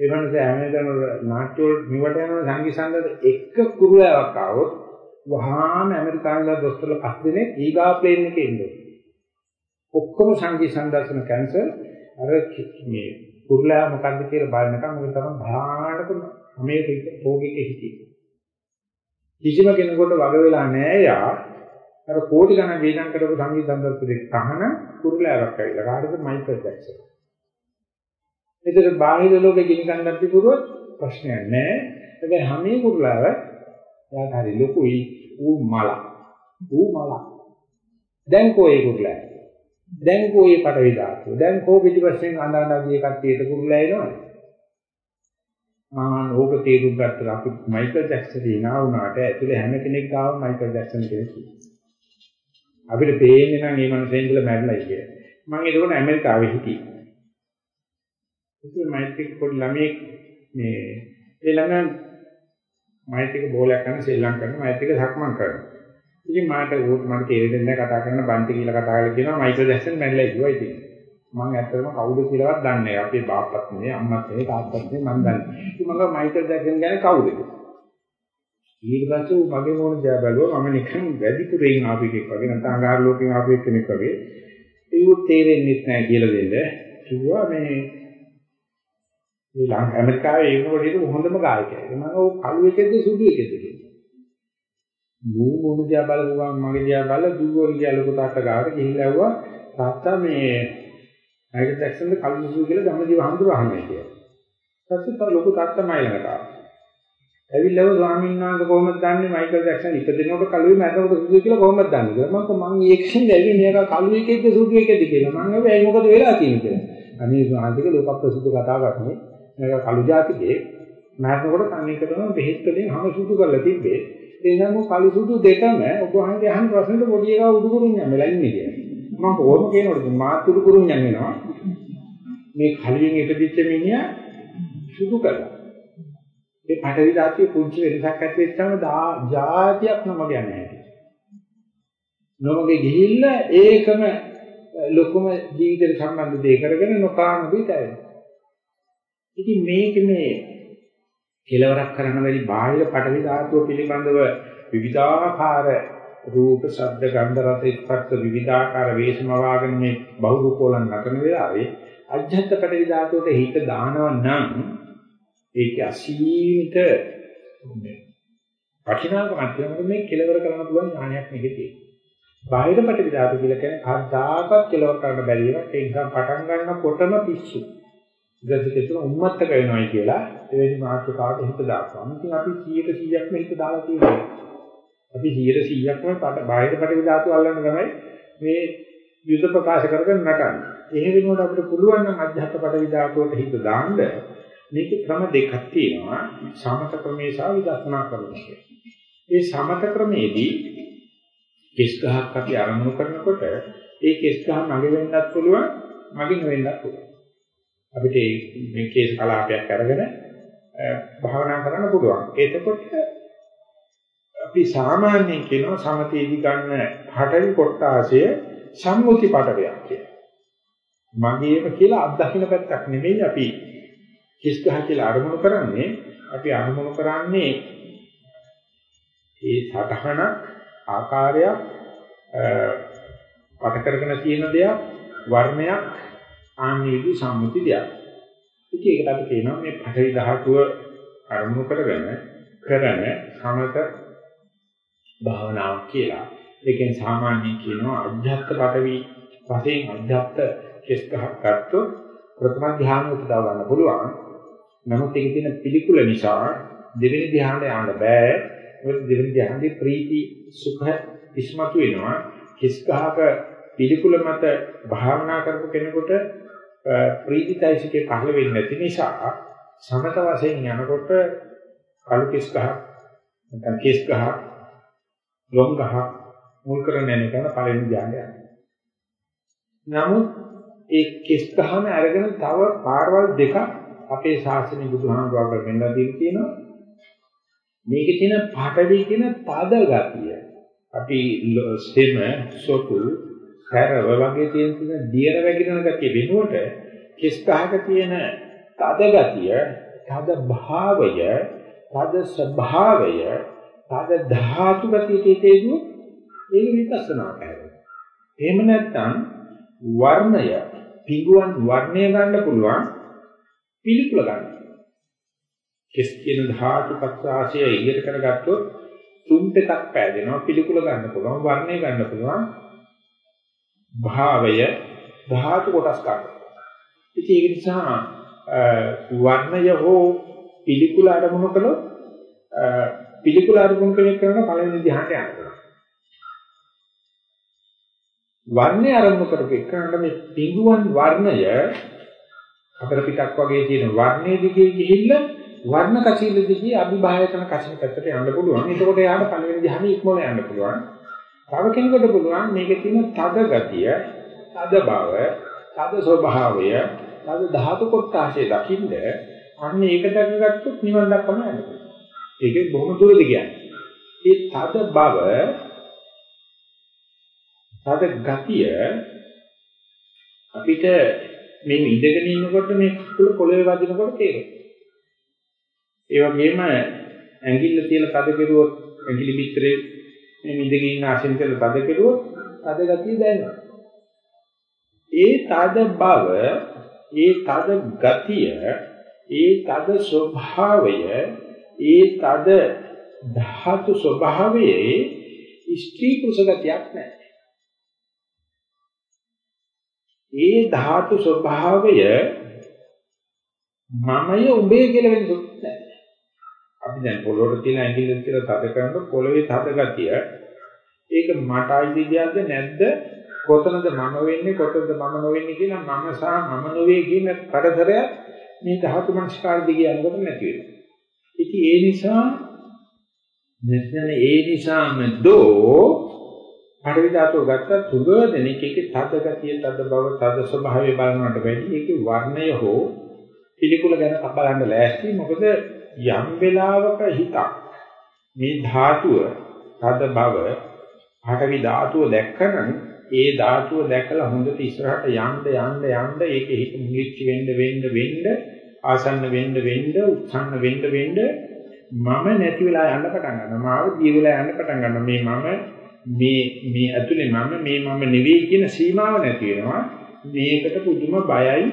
ඒ වෙනස ඇමරිකන් නාට්‍ය වල නිවට යන සංගීතසංගත එක කුරුලාවක් ආවොත් වහාම ඇමරිකානුලා දොස්තරලා පස් දෙනෙක් ඊගා ප්ලේන් එකේ ඉන්නේ. ඔක්කොම සංගීත සංදර්ශන කැන්සල් අර මේ කුරුලා මොකද්ද කියලා බලනකම් මොකද තමයි භයානක අමේරික භෝගික හිටියේ. කිසිම කෙනෙකුට වග වෙලා නැහැ යා අර කෝටි ගණන් වේදම් කරපු සංගීත සංදර්ශකෙක් තහන කුරුලාවක් ඇවිල්ලා කාටද මයිකල් ජැක්සන්. ඒතර බාහිර ලෝකෙ ගිනි කන්දක් පිපුරුවොත් ප්‍රශ්නයක් නැහැ. හැබැයි හැමේ කුරුලාව එයාට හරි ලොකුයි ඌ මල. ඌ මල. දැන් කොයි කුරුලා? දැන් කොයි පටවි ධාතුව? දැන් කෝ පිටිපස්සෙන් අඳාඳාගේ කට්ටියට කුරුලා එනවද? ආ ඕක තේරුම් ගත්තට අපි මයිකල් ජැක්සන් දිනා වුණාට ඇතුලේ හැම කෙනෙක් ගාව මයිකල් ජැක්සන් කියලා කියනවා. අපිට පේන්නේ නම් මේ මනුස්සෙන් ඉඳලා මැරිලා කියලා. මම ඒකෝන ඇමරිකාවේ හිටියේ. ඉතින් මෛත්‍රික පොඩි ළමෙක් මේ ඒ ළමයා මෛත්‍රික බෝලයක් කරන ශ්‍රී ලංකාවේ මෛත්‍රික සක්මන් කරනවා. ඉතින් මාට උත් මට තේරෙන්නේ නැහැ කතා කරන බන්ති කියලා කතා කරලා කියනවා මයිකල් ජැක්සන් මැරිලා ඉුවා ඉතින්. මම ඇත්තටම කවුද කියලාවත් දන්නේ නැහැ. අපේ බාප්පත් නෙවෙයි අම්මත් නෙවෙයි තාත්තත් නෙවෙයි මම දන්නේ. ඉතින් මම මයිකල් ජැක්සන් ගැන කවුද ඊට පස්සේ ඌ මගේ මොන දා බැලුවා මම නිකන් වැඩිපුරෙන් ආපු එකෙක් වගේ නැත්නම් අඟහරු ලෝකෙන් ආපු කෙනෙක් වගේ. ඒක තේරෙන්නේ නැහැ කියලා දෙන්න. කිව්වා මේ මේ ලං ඇමරිකාවේ ඒ වෙනකොට හිටපු හොඳම ගායකයෙක්. මම ඔය කළු එකෙක්ද සුදු එකෙක්ද කියලා. මූ මොන දිහා බලපුවාම මගේ දිහා බලලා දුවෝල් කියලා ලොකු තාත්තා ගාවට ගිහිල්ලා ඇව්වා තාත්තා මේ මයිකල් ජැක්සන්ද කළු සුදු කියලා ගමදී වහඳුර අහන්නේ කියලා. සත්‍ය ලොකු තාත්තමයි ළඟට ආවා. ඇවිල්ලා ස්වාමීන් වහන්සේ කොහොමද දන්නේ මයිකල් ජැක්සන් ඉපදෙනකොට කළුවේ මැරෙනකොට සුදු කියලා කොහොමද දන්නේ කියලා මම මම ඒකෙන් දැවින් මේක කළු එකේද සුදු එකේද කියලා මම අහුවේ ඒ මොකද වෙලා තියෙන්නේ කියලා. අනේ ස්වාමීන්ගේ ලෝක ප්‍රසිද්ධ කතාවක් නේ. මේක කළු જાතිකේ මැරෙනකොට තන්නේ කරන බෙහෙත් වලින් හැම සුදු කරලා තිබ්බේ. ඒ නම් කළු සුදු දෙකම ඔබ වහන්සේ අහන ප්‍රශ්නෙට පොඩි එකා උඩු කරුන් යන්නේ ඉන්නේ කියලා. මම කොහොම කියනවද මාත් උඩු කරුන් යනවා. මේ කලින් ඉපදිච්ච මිනිහා සුදු කරලා ඒ පටවි ධාතුවේ පුංචි වෙනසක් ඇති වෙච්චාම જાතියක් නම ගන්නේ නැහැ. නොමගේ ගිහිල්ලා ඒකම ලොකුම ජීවිතේ සම්බන්ධ දෙය කරගෙන නොකාම විතරයි. ඉතින් මේක මේ කෙලවරක් කරන වෙලි බාහිර පටවි ධාතුව පිළිබඳව විවිධාකාර රූප, ශබ්ද, ගන්ධ, රස, ස්පර්ශ විවිධාකාර වේශමවාගෙන මේ බහුරූපෝලන් නටන වෙලාවේ අජ්ජත් පටවි ධාතුවට හිත දානව නම් ඒක අසීමිත වටිනාකමක් තියෙනවා මේ කෙලවර කරන්න පුළුවන් ඥානයක් මේකේ තියෙනවා. බාහිර ප්‍රතිවිදාතු කියලා කියන්නේ කවදාකවත් කෙලවර කරන්න බැරි එකක්. ඒ නිසා පටන් ගන්නකොටම පිස්සු. ඉතින් ඒක උම්මත්තක වෙනවයි කියලා එවැනි මාතෘකාවට හිත දානවා. ඉතින් අපි 100%ක්ම හිත දාලා තියෙනවා. අපි 100%ක්ම බාහිර ප්‍රතිවිදාතු අල්ලන්න තමයි මේ යුද ප්‍රකාශ කරගෙන නටන්නේ. එහෙ වෙනකොට අපිට පුළුවන් නම් අධ්‍යාත්ම ප්‍රතිවිදාතුවට හිත දාන්න මේකේ ක්‍රම දෙකක් තියෙනවා සමත ක්‍රමේ සහ විදර්ශනා ක්‍රමේ. මේ සමත ක්‍රමේදී කෙස් ගහක් අපි අරමුණු කරනකොට ඒ කෙස් ගහ මගේ වෙන්නත් පුළුවන් මගේ නෙවෙන්නත් පුළුවන්. අපිට මේ කේස් කලාපයක් අරගෙන භාවනා කරන්න පුළුවන්. එතකොට අපි සාමාන්‍යයෙන් කියනවා සමතේදී ගන්න හටවි කොටාසය සම්මුති පටවයක් කියලා. මගේම කියලා අත්දකින්න පැත්තක් නෙවෙයි අපි හිස් ගහ කියලා අරමුණු කරන්නේ අපි අරමුණු කරන්නේ ඒ සටහන ආකාරයක් පට කරගෙන තියෙන දෙයක් වර්ණයක් ආනීවි සම්මුති දෙයක්. ඉතින් ඒකට අපි කියනවා මේ පඨවි ධාතුව අරමුණු කරගෙන කරන සමත භාවනාවක් කියලා. ඒකෙන් සාමාන්‍යයෙන් කියනවා අධ්‍යාත්ම පඨවි වශයෙන් අධ්‍යාත්ම කෙස් ගහක් ගත්තොත් ප්‍රථම ධ්‍යාන උපදව ගන්න පුළුවන්. නමුත් ඒකේ තියෙන පිළිකුල නිසා දෙවෙනි ධ්‍යානට යන්න බෑ. මොකද දෙවෙනි ධ්‍යානයේ ප්‍රීති සුඛ ඉස්මතු වෙනවා. කිස් ගහක පිළිකුල මත භාවනා කරපු කෙනෙකුට ප්‍රීතියිසිකේ පහළ වෙන්නේ නැති නිසා සමත වශයෙන් යනකොට කලු කිස් ගහ නැත්නම් කිස් ගහ ලොම් ගහ මුල් කරගෙන යන එක පළවෙනි ධ්‍යානය. නමුත් ඒ කිස් ගහම අරගෙන තව පාරවල් දෙකක් අපේ ශාසනය බුදුහාමුදුරුවෝ වෙන්නලා දීලා තියෙනවා. මේකේ තියෙන පාඨවි කියන තද ගතිය. අපි ස්තෙම සොටු කරව වගේ තියෙන තියෙන දියර වැగిරෙන ගතිය වෙනුවට කිස් ගහක තියෙන තද ගතිය, තද භාවය, තද ස්වභාවය, තද ධාතු ගතිය තේදු ඒක විපස්සනා කරනවා. එහෙම නැත්නම් වර්ණය, පිඟුවන් වර්ණය ගන්න පුළුවන් පිළිකුල ගන්න. කෙස් කියන ධාතු පස්සාශය ඉදිරියට කරගත්තොත් තුන් පෙතක් පෑදෙනවා පිළිකුල ගන්න පුළුවන් වර්ණය ගන්න පුළුවන් භාවය ධාතු කොටස් ගන්න. ඉතින් ඒ නිසා වර්ණය හෝ පිළිකුල අරමුණු කළොත් පිළිකුල අරමුණු කෙනෙක් කරන පළවෙනි ධ්‍යානට යනවා. වර්ණය අරමුණු කරපු එකනට මේ පිඟුවන් වර්ණය හතර පිටක් වගේ තියෙන වර්ණයේ දිගේ ගිහිල්ලා වර්ණ කචීල දිගේ අභිභායතන කචීල පැත්තට යන්න පුළුවන්. එතකොට යාට පළවෙනි ධ්‍යානෙ ඉක්මවල යන්න පුළුවන්. තව කෙනෙකුට පුළුවන් මේකේ තියෙන තද ගතිය, තද බව, තද ස්වභාවය, තද ධාතු කොටාශය දකින්න අන්න ඒක දැකගත්තොත් නිවන් දක්වම යන්න පුළුවන්. ඒකේ බොහොම දුරද කියන්නේ. ඒ තද බව, තද ගතිය අපිට මේ ඉඳගෙන ඉන්නකොට මේ කුල පොළවේ වදිනකොට තේරෙනවා. ඒ වගේම ඇඟිල්ල තියලා තද කෙරුවොත් ඇඟිලි පිටරේ මේ ඉඳගෙන ඉන්න ආසෙන් තියලා තද කෙරුවොත් තද ගතිය දැනෙනවා. ඒ තද බව, ඒ තද ගතිය, ඒ තද ස්වභාවය, ඒ තද ධාතු ස්වභාවයේ ස්ත්‍රී පුරුෂ ගතියක් නැහැ. ඒ ධාතු ස්වභාවය මමය උඹේ කියලා වෙන දුක් නැහැ. අපි දැන් පොළොවට තියෙන ඇඟිල්ල කියලා තද කරනකොට පොළවේ තද ගතිය ඒක මට අයිති දෙයක්ද නැද්ද? කොතනද මම වෙන්නේ කොතනද මම නොවෙන්නේ කියලා මම සහ මම නොවේ කියන කරදරය මේ ධාතු මනස්කාර දිගේ යනකොට නැති වෙනවා. ඉතින් ඒ නිසා නැත්නම් ඒ නිසාම දෝ පඩවි ධාතුව ගත්ත තුග දෙනෙක් එකේ තද ගතිය තද බව තද ස්වභාවය බලනවට වැඩි ඒකේ වර්ණය හෝ පිළිකුල ගැන බලන්න ලෑස්ති මොකද යම් වෙලාවක හිතක් මේ ධාතුව තද බව පඩවි ධාතුව දැක්කනම් ඒ ධාතුව දැකලා හොඳට ඉස්සරහට යන්න යන්න යන්න ඒකේ හිත මුලිච්ච වෙන්න වෙන්න වෙන්න ආසන්න වෙන්න වෙන්න උත්සන්න වෙන්න වෙන්න මම නැති වෙලා යන්න පටන් ගන්නවා. මාව දිය වෙලා යන්න පටන් ගන්නවා. මේ මම මේ මේ ඇතුලේ මම මේ මම නෙවෙයි කියන සීමාව නැති වෙනවා. මේකට පුදුම බයයි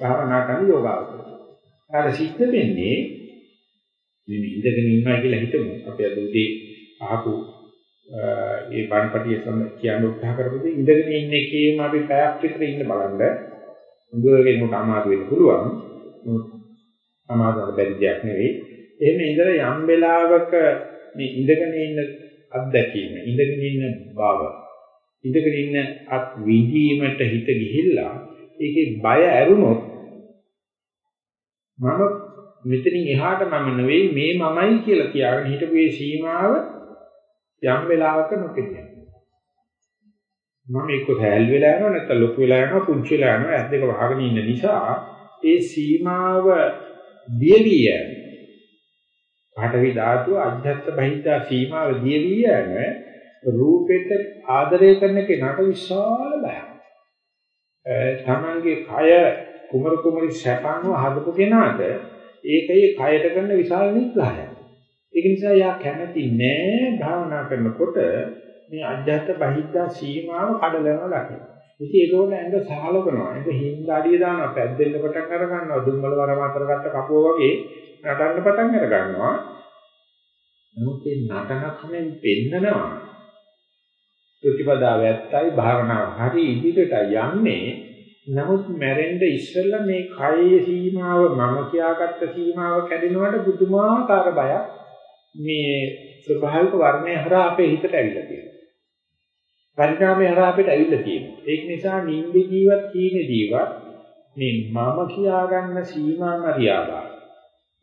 භාවනා කරන යෝගාවචර. අර සිද්ධ වෙන්නේ මේ ඉඳගෙන ඉන්නවා කියලා හිතමු. අපි අද උදේ අහපු ඒ බණපටිය සම කියන්න උත්සාහ කරපුවදී ඉඳගෙන ඉන්න එකේම අපි පැයක් විතර ඉන්න බලන්න. උගගෙනුට අමාරු වෙන්න පුළුවන්. අමාරුවට බැරි දෙයක් නෙවෙයි. එහෙම ඉඳලා යම් වෙලාවක මේ ඉඳගෙන ඉන්න අත්දැකීම ඉඳගෙන ඉන්න බව ඉඳගෙන ඉන්න අත් විඳීමට හිත ගිහිල්ලා ඒකේ බය ඇරුණොත් මම මෙතනින් එහාට මම නෙවෙයි මේ මමයි කියලා කියාගෙන හිටපු ඒ සීමාව යම් වෙලාවක නොපෙනියන මම එක්ක සෑල් වෙලා යනවා නැත්නම් ලොකු වෙලා යනවා පුංචි වෙලා යනවා ඇස් දෙක වහගෙන ඉන්න නිසා ඒ සීමාව දියවි යනවා පාඨවි ධාතුව අධ්‍යාත්ම බහිද්දා සීමාව දියවි යන රූපෙට ආදරය කරන කෙනාට විශාල බයක්. තමන්ගේ කය කුමරු කුමරි සැපන්ව හදපු කෙනාට ඒකේ කයට කරන විශාල නිග්‍රහයක්. ඒක නිසා යා කැමති නෑ භාවනා කරනකොට මේ අධ්‍යාත්ම බහිද්දා සීමාව කඩලනවා දකින්න. ඉතින් ඒකෝට ඇඟ සහලකනවා. ඒක හින්දාඩිය දානවා, පැද්දෙන්න පටන් අර ගන්නවා, දුම්බල වරම අතර ගත්ත කපුව වගේ නටන්න පටන් අර ගන්නවා. නමුත් මේ නටන කමෙන් පෙන්නනවා ප්‍රතිපදාව ඇත්තයි භාවනාව හරි ඉදිරියට යන්නේ නමුත් මැරෙන්න ඉස්සෙල්ලා මේ කයේ සීමාව මම කියාගත්ත සීමාව කැඩෙනවට පුදුමාකාර බයක් මේ ස්වභාවික වර්ණය හරහා අපේ හිතට ඇවිල්ලා තියෙනවා. පරිණාමය හරහා අපිට ඇවිල්ලා තියෙනවා. ඒක නිසා නිින්ද ජීවත් කීන ජීවත් මේ මම කියාගන්න සීමා මරියාදා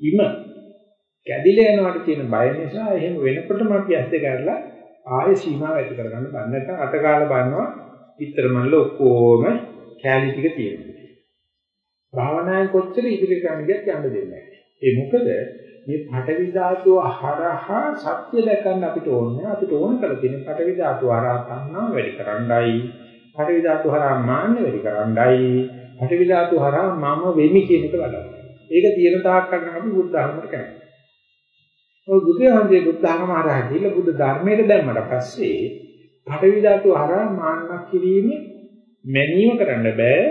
ඉම කැඩිලා යනවට තියෙන බය නිසා එහෙම වෙනකොටම අපි ඇස් දෙක අරලා ආයෙ සීමාව ඇති කරගන්න බෑ. නැත්නම් අතකාලා බලනවා විතර මල්ල ඔක්කොම කැලි ටික තියෙනවා. භාවනාවෙන් කොච්චර ඉදිරියට යන්න ගියත් යන්න දෙන්නේ නැහැ. ඒ මොකද මේ පඨවි ධාතුව හරහා සත්‍ය දැකන්න අපිට ඕනේ. අපිට ඕන කරලා තියෙන පඨවි ධාතුව හරහා තණ්හා වැඩි කරන්නයි. පඨවි ධාතුව හරහා මාන්න වැඩි කරන්නයි. පඨවි ධාතුව හරහා මම වෙමි කියන එක වඩන්න. ඒක තියෙන තාක් කරන අපි බුද්ධ ධර්මයට කරන්නේ. ඔය බුදුහාමුදුරේ බුද්ධ ධර්ම හරහා ගිහිල්ලා බුද්ධ ධර්මයට දැම්මට පස්සේ පඨවි ධාතු හරහා මාන්නක් කිරීමේ මැනීම කරන්න බෑ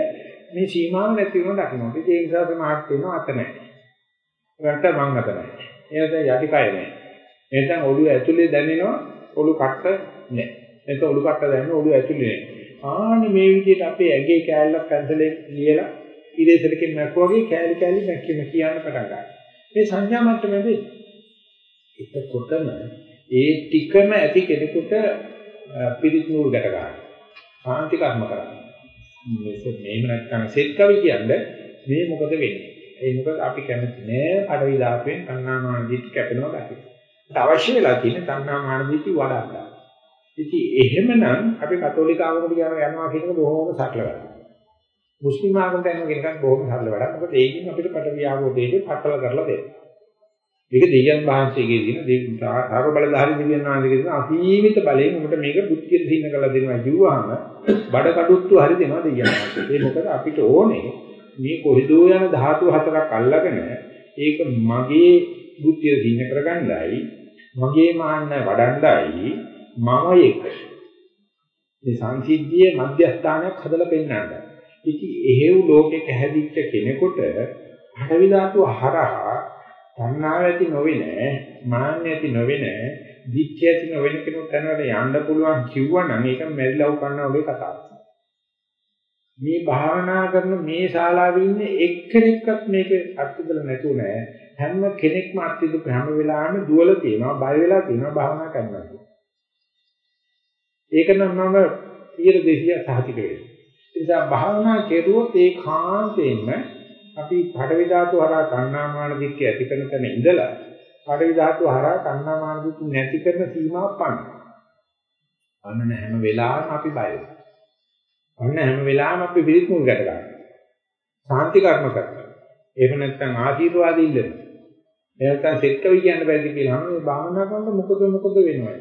මේ සීමාව නැති වෙනවා දකින්න. ඒ නිසා සමාහත් වෙනවා අත නැහැ. රට මං අත නැහැ. එනද යටි කය නැහැ. එතෙන් ඔළුව ඇතුලේ දැනෙනවා ඔළුව කට්ට නැහැ. එතෙන් ඔළුව කට්ට දැනෙනවා ඔළුව ඇතුලේ නැහැ. ආන්නේ මේ විදිහට අපේ ඇඟේ කෑල්ලක් පැන්සලෙන් ලියලා ඉරේසලකින් මැක්කුවාගේ කෑලි කෑලි මැක්කෙම කියන්න පටන් ගන්නවා. මේ සංඥා මට්ටමේදී එතකොටම ඒ ටිකම ඇති කෙනෙකුට පිරිත් නූල් ගැට ගන්නවා. සාන්ති කර්ම කරනවා. මේක නැත්නම් සෙත් කවි කියන්නේ මේ මොකද වෙන්නේ? ඒ මොකද අපි කැමති නෑ අඩවි දාපෙන් තණ්හාමාන දිටි කැපෙනවා ගැටේ. ඒත් අවශ්‍ය වෙලා තියෙන තණ්හාමාන දිටි වඩා ඉතින් එහෙමනම් අපි කතෝලික ආගමකට යනවා කියන එක බොහොම සරල වැඩක්. මුස්ලිම් ආගමට යනවා කියන එකත් බොහොම සරල වැඩක්. මොකද ඒකෙන් අපිට පටවියාගෝ දෙයට පටල කරලා දෙනවා. මේක දෙවියන් වහන්සේගේ දින සර්ව බලධාරී දෙවියන් වහන්සේගේ දින අසීමිත බලයෙන් උඹට මේක බුද්ධියට දින්න කරලා දෙනවා කිව්වහම බඩ කඩුත්තු හරි දෙනවා දෙවියන් වහන්සේ. ඒ මොකද අපිට ඕනේ මේ කොහෙදෝ යන ධාතු හතරක් අල්ලගෙන ඒක මගේ බුද්ධියට දින්න කරගන්නයි මගේ මාන්න වඩන්නයි මම එක් මේ සංසිද්ධියේ මධ්‍යස්ථානයක් හදලා පෙන්නන්න. ඉතින් එහෙව් ලෝකෙක හැදිච්ච කෙනෙකුට හරවි ධාතු හරහා තණ්හාව ඇති නොවෙන, මාන්න ඇති නොවෙන, දිච්ච ඇති නොවෙන කෙනෙකුට යනකට යන්න පුළුවන් කිව්වනම් ඒක මෙරිලව් කරන ඔබේ කතාවක්. මේ භාවනා කරන මේ ශාලාවේ ඉන්න එක්කෙනෙක්වත් මේක අත්දැකලා නැතුව නෑ. හැම කෙනෙක්ම අත්දැක හැම වෙලාවෙම දුවල තියෙනවා, බය වෙලා තියෙනවා භාවනා කරනවා. ඒක නම් මම 100 200 සහතික වෙනවා. ඒ නිසා භාවනා කෙරුවොත් ඒ කාන්තේම අපි පඩවි ධාතු හරහා කන්නාමාන දික්ක ඇති කරන තැන ඉඳලා පඩවි ධාතු හරහා කන්නාමාන දික්ක නැති කරන සීමාව පන්න. අන්න හැම වෙලාවෙම අපි බය වෙනවා. අන්න හැම වෙලාවෙම අපි පිළිත් මුල් ගැට ගන්නවා. සාන්ති කර්ම කරනවා. එහෙම නැත්නම් ආශිර්වාද ඉල්ලනවා. එහෙම නැත්නම් සෙත්කවි කියන්න බැරිද කියලා අහනවා මේ භාවනා කරනකොට මොකද මොකද වෙනවා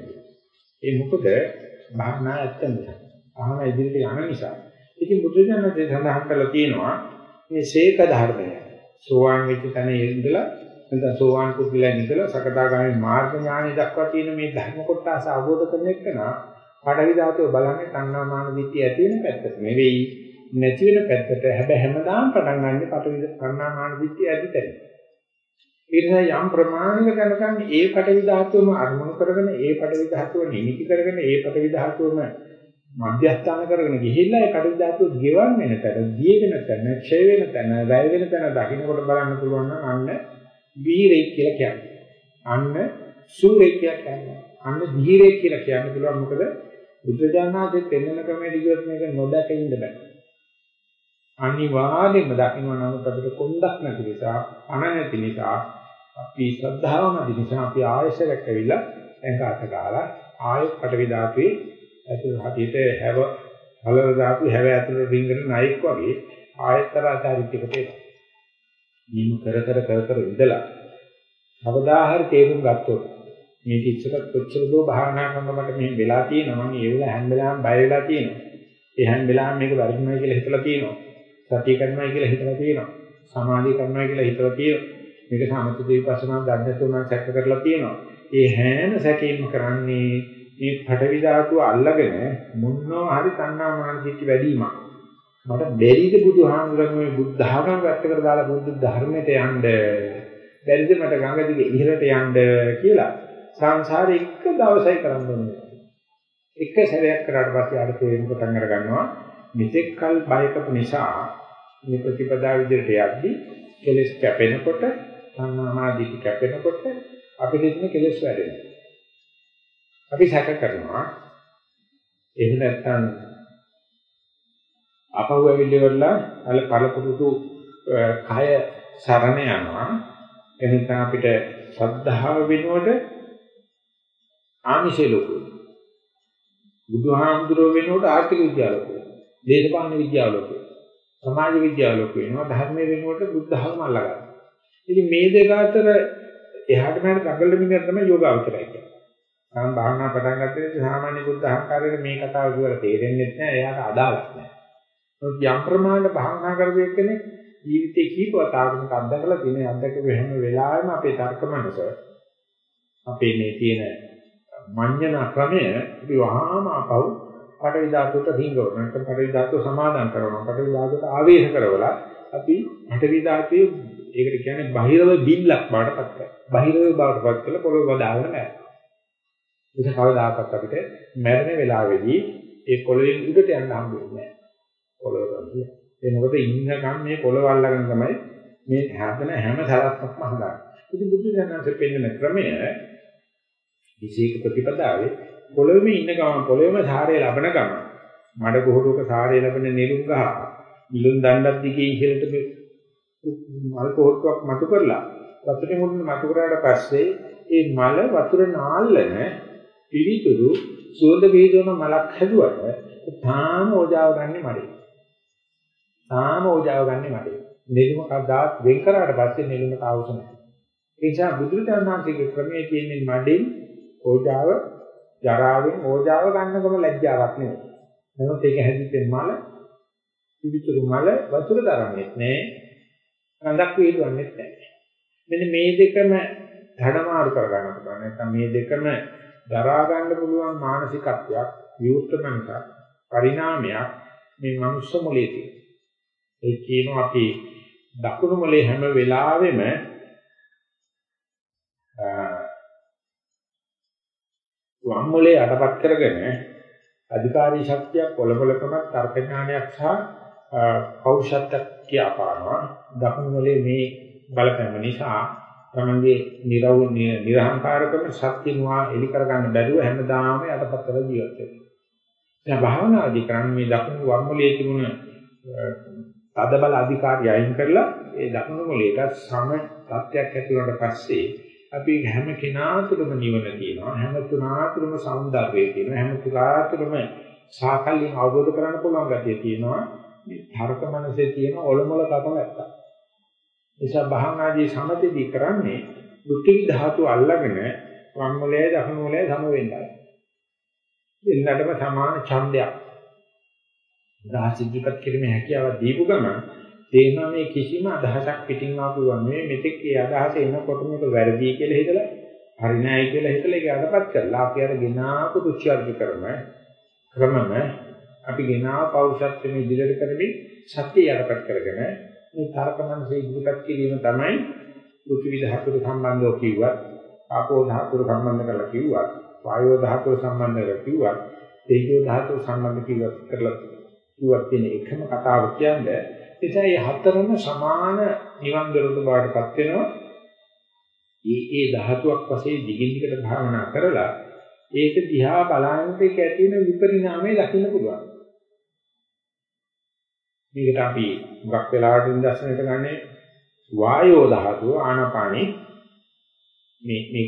ඒ මොකද භාවනා ඇත්ත නිසා. භාවනා ඉදිරියට යන නිසා. ඉතින් බුදුජානකේ සඳහන් කරලා තියෙනවා මේ ශේක ධර්මය. සෝවාන් වෙච්ච තැන ඉඳලා නැත්නම් සෝවාන් කුද්ධිලා ඉඳලා සකදාගාමී මාර්ග ඥානය දක්වා තියෙන මේ ධර්ම කොටස අවබෝධ කරගන්න එකනා පඩවි ධාතුව බලන්නේ තණ්හාමාන දිට්ඨිය ඇති වෙන පැත්තට නෙවෙයි නැති වෙන පැත්තට හැබැයි හැමදාම පටන් ගන්න පඩවි තණ්හාමාන දිට්ඨිය ඇති තැන. ඒ නිසා යම් ප්‍රමාණයක දැනගන්න ඒ පඩවි ධාතුවම අරමුණු කරගෙන ඒ පඩවි ධාතුව නිමිති කරගෙන ඒ පඩවි ධාතුවම මධ්‍යස්ථාන කරගෙන ගිහිල්ලා ඒ පඩවි ධාතුව ගෙවන් වෙන තැන, දිය වෙන තැන, ක්ෂය වෙන තැන, වැය වෙන තැන දකින්නකොට බලන්න පුළුවන් නම් අන්න වීරෙක් කියලා කියන්නේ. අන්න සූරෙක් කියලා කියන්නේ. අන්න ධීරෙක් කියලා කියන්න පුළුවන් මොකද බුද්ධජානනාථේ පෙන්වන ක්‍රමයට ගියොත් මේක නොදක ඉන්න බෑ. අනිවාර්යයෙන්ම දකින්න නම් අපිට කොන්දක් නැති නිසා, අන නැති නිසා, අපි ශ්‍රද්ධාව නැති නිසා අපි ආයෙසරක් ඇවිල්ලා එංග අත ගාලා ආයෙත් පටවි ධාතුවේ ඇතුළ හටියට හැව හලර ධාතු හැව ඇතුළට රින්ගන නයික් වගේ ආයතර ආචාරිත්‍යකට එනවා. නිම කර කර කර කර ඉඳලා අවදා හරි තේරුම් ගත්තොත් මේක ඉස්සරත් කොච්චර දෝ භාවනා කරනකොට මේ වෙලා තියෙනවා මම ඒ වෙලාව හැම වෙලාවෙම බය වෙලා තියෙනවා. ඒ හැම වෙලාවෙම මේක වර්ධනය කියලා හිතලා තියෙනවා. සතිය කරනවා කියලා හිතලා තියෙනවා. සමාධිය කරනවා කියලා හිතලා තියෙනවා. මේක සමථ දීපස්සනා දන්නතුනා සැක කරලා තියෙනවා. ඒ හැම සැකීම කරන්නේ මේ පඩවි ධාතුව අල්ලගෙන මොනවා හරි තණ්හා මානසික වැඩිවීමක්. මට බැරිද බුදුහාමුදුරන්ගේ බුද්ධ ධර්ම වැත්තකට දාලා බුද්ධ ධර්මයට යන්න බැරිද මට ගඟ දිගේ ඉහළට යන්න කියලා සංසාරේ එක දවසයි කරන්න ඕනේ. එක සැරයක් කරාට පස්සේ ආඩ තේරෙන්න පටන් අර ගන්නවා මෙතෙක් කල් බයකපු නිසා මේ ප්‍රතිපදා විදිහට යද්දි කෙලස් කැපෙනකොට සංනාමාදී කැපෙනකොට අපිට ඉන්න කෙලස් වැඩෙනවා. අපි සැක කරනවා. එහෙම නැත්නම් අපව ඇවිල්ලිවලා අල පළපුරුදු කය සරණ යනවා. එනිසා අපිට ශ්‍රද්ධාව වෙනුවට ආමිෂේ ලොකුයි බුදුහාමුදුරුවෝ වෙනුවට ආර්ථික විද්‍යාව ලොකුයි දේශපාලන විද්‍යාව ලොකුයි සමාජ විද්‍යාව ලොකු වෙනවා. ධර්මයේ වෙනුවට බුද්ධ ධර්ම අල්ලගන්න. ඉතින් මේ දෙක අතර එහාට මෙහාට දඟලන මිනිහ තමයි යෝගාවචරය කියන්නේ. මම භාවනා පටන් ගත්තේ සාමාන්‍ය බුද්ධ අහංකාරයේ මේ කතාව කියලා තේරෙන්නේ නැහැ. එයාට අදාළක් නැහැ. මොකද යම් ප්‍රමාණයට භාවනා කරපු එක්කෙනෙක් ජීවිතේ කීප වතාවකට අත්දකලා තියෙන අත්දකපු හැම වෙලාවෙම අපේ තර්ක මනස අපේ මේ තියෙන මඤ්ඤණ ක්‍රමය අපි වහාම අපව පඩවි ධාතුවට රිංගවන නැත්නම් පඩවි ධාතුව සමාදන් කරනවා පඩවි ධාතුවට ආවේශ කරවලා අපි පඩවි ධාතුවේ ඒකට කියන්නේ බහිරව බිල්ලක් බාටපත් කරනවා බහිරව බාටපත් කරලා පොළොව බදාගෙන නැහැ ඒක කවදාකවත් අපිට මැරෙන වෙලාවේදී ඒ පොළොවෙන් උඩට යන්න හම්බ වෙන්නේ නැහැ. පොළොව තමයි. ඒ මොකද ඉන්නකම් මේ පොළොව අල්ලගෙන තමයි මේ හැදෙන හැම සලස්මක්ම හදාගන්නේ. ඉතින් බුදු දහමසේ පෙන්වන ක්‍රමය විශේෂ ප්‍රතිපදාවේ පොළොවේ ඉන්න ගමන් පොළොවේම සාරය ලබන ගමන් මඩ ගොහරුවක සාරය ලැබෙන නෙළුම් ගහ නිලුම් දණ්ඩක් දිගේ ඉහළට මේ මල් කොහොට්ටුවක් මතු කරලා වතුරේ මුලින් මතු කරාට පස්සේ ඒ මල වතුර නාල්ලන පිළිතුරු සුවඳ වේදන මලක් හැදුවට තාම ඕජාව ගන්නෙ මඩේ. තාම ඕජාව ගන්නෙ මඩේ. නෙළුම කද්දාත් වෙන් කරාට පස්සේ නෙළුමට අවශ්‍ය නැහැ. ඒ නිසා බුදුරජාණන් වහන්සේගේ ක්‍රමයේ තියෙන මඩෙන් ඕජාව ජරාවෙන් ඕජාව ගන්නකම ලැජ්ජාවක් නෙවෙයි. නමුත් ඒක හැදිච්ච මල පිළිතුරු මල වතුර තරන්නේ නැහැ. කඳක් වේලවන්නේ නැහැ. මෙන්න මේ දෙකම ධනමාරු කරගන්න පුළුවන්. නැත්නම් මේ දෙකම දරා ගන්න පුළුවන් මානසිකත්වයක්, විවෘත මනසක්, පරිණාමයක් මේ මනුස්ස මොලේ තියෙනවා. ඒ කියනවා අපි දකුණු මොලේ හැම වෙලාවෙම වම් මොලේ යටපත් කරගෙන අධිකාරී ශක්තියක් කොළබලකමක් තර්ක ඥානයක් සහ පෞෂත්ව කියපානවා දකුණු මොලේ මේ බලපෑම නිසා තමන්ගේ නිරව නිරහංකාරකම සත්‍යනවා එලි කරගන්න බැරුව හැමදාම යටපත් කරලා ජීවත් වෙනවා. දැන් භාවනාදී කරන්නේ මේ දකුණු වම් මොලේ තිබුණ තද බල අධිකාරිය අයින් කරලා ඒ දකුණු මොලේට සම තත්ත්වයක් ඇති වුණාට පස්සේ අපි හැම කෙනා තුළම නිවන තියෙනවා. හැම කෙනා තුළම සෞන්දර්යය තියෙනවා. හැම කෙනා තුළම සාකල්යෙන් අවබෝධ කරගන්න පුළුවන් ගැතිය තියෙනවා. මේ තර්ක මනසේ තියෙන ඔලොමල කම නැත්තම් නිසා භාවනාදී සමතේදී කරන්නේ දුක්ඛ ධාතු අල්ලගෙන වම් මොලේ දකුණු මොලේ සම වෙන්නයි. දෙන්නටම සමාන ඡන්දයක්. අදහස් ඉදිරිපත් කිරීමේ හැකියාව දීපු ගමන් තේනවා මේ කිසිම අදහසක් පිටින් ආපු නෙවෙයි මෙතෙක් ඒ අදහස එනකොට මේක වැරදි කියලා හිතලා හරි නෑ කියලා හිතලා ඒක අදපත් කරලා අපි අර ගෙනාපු දුක්ඛාර්ජ කරම ක්‍රමම අපි ගෙනාව පෞරුෂත්වෙම ඉදිරියට කරමින් සත්‍ය යටපත් කරගෙන මේ තරකමනසේ ඉදිරිපත් කිරීම තමයි පෘථිවි ධාතුට සම්බන්ධව කිව්වත් ආපෝ ධාතුට සම්බන්ධ කරලා කිව්වත් වායෝ ධාතුට සම්බන්ධ කරලා කිව්වත් තේජෝ ධාතුට සම්බන්ධ කිව්වත් කරලා කිව්වත් තියෙන එකම කතාව කියන්නේ නිසා මේ හතරම සමාන නිවන් දොරටු බවටපත් වෙනවා. ඒ ඒ ධාතුවක් වශයෙන් දිගින් දිගට භාවනා කරලා ඒක දිහා බලනකොට ඒක ඇති වෙන විපරිණාමය දකින්න පුළුවන්. මේකට අපි මුගක් වෙලාවට නිදර්ශනයට ගන්නේ වායෝ ධාතුව ආනාපානි මේ මේ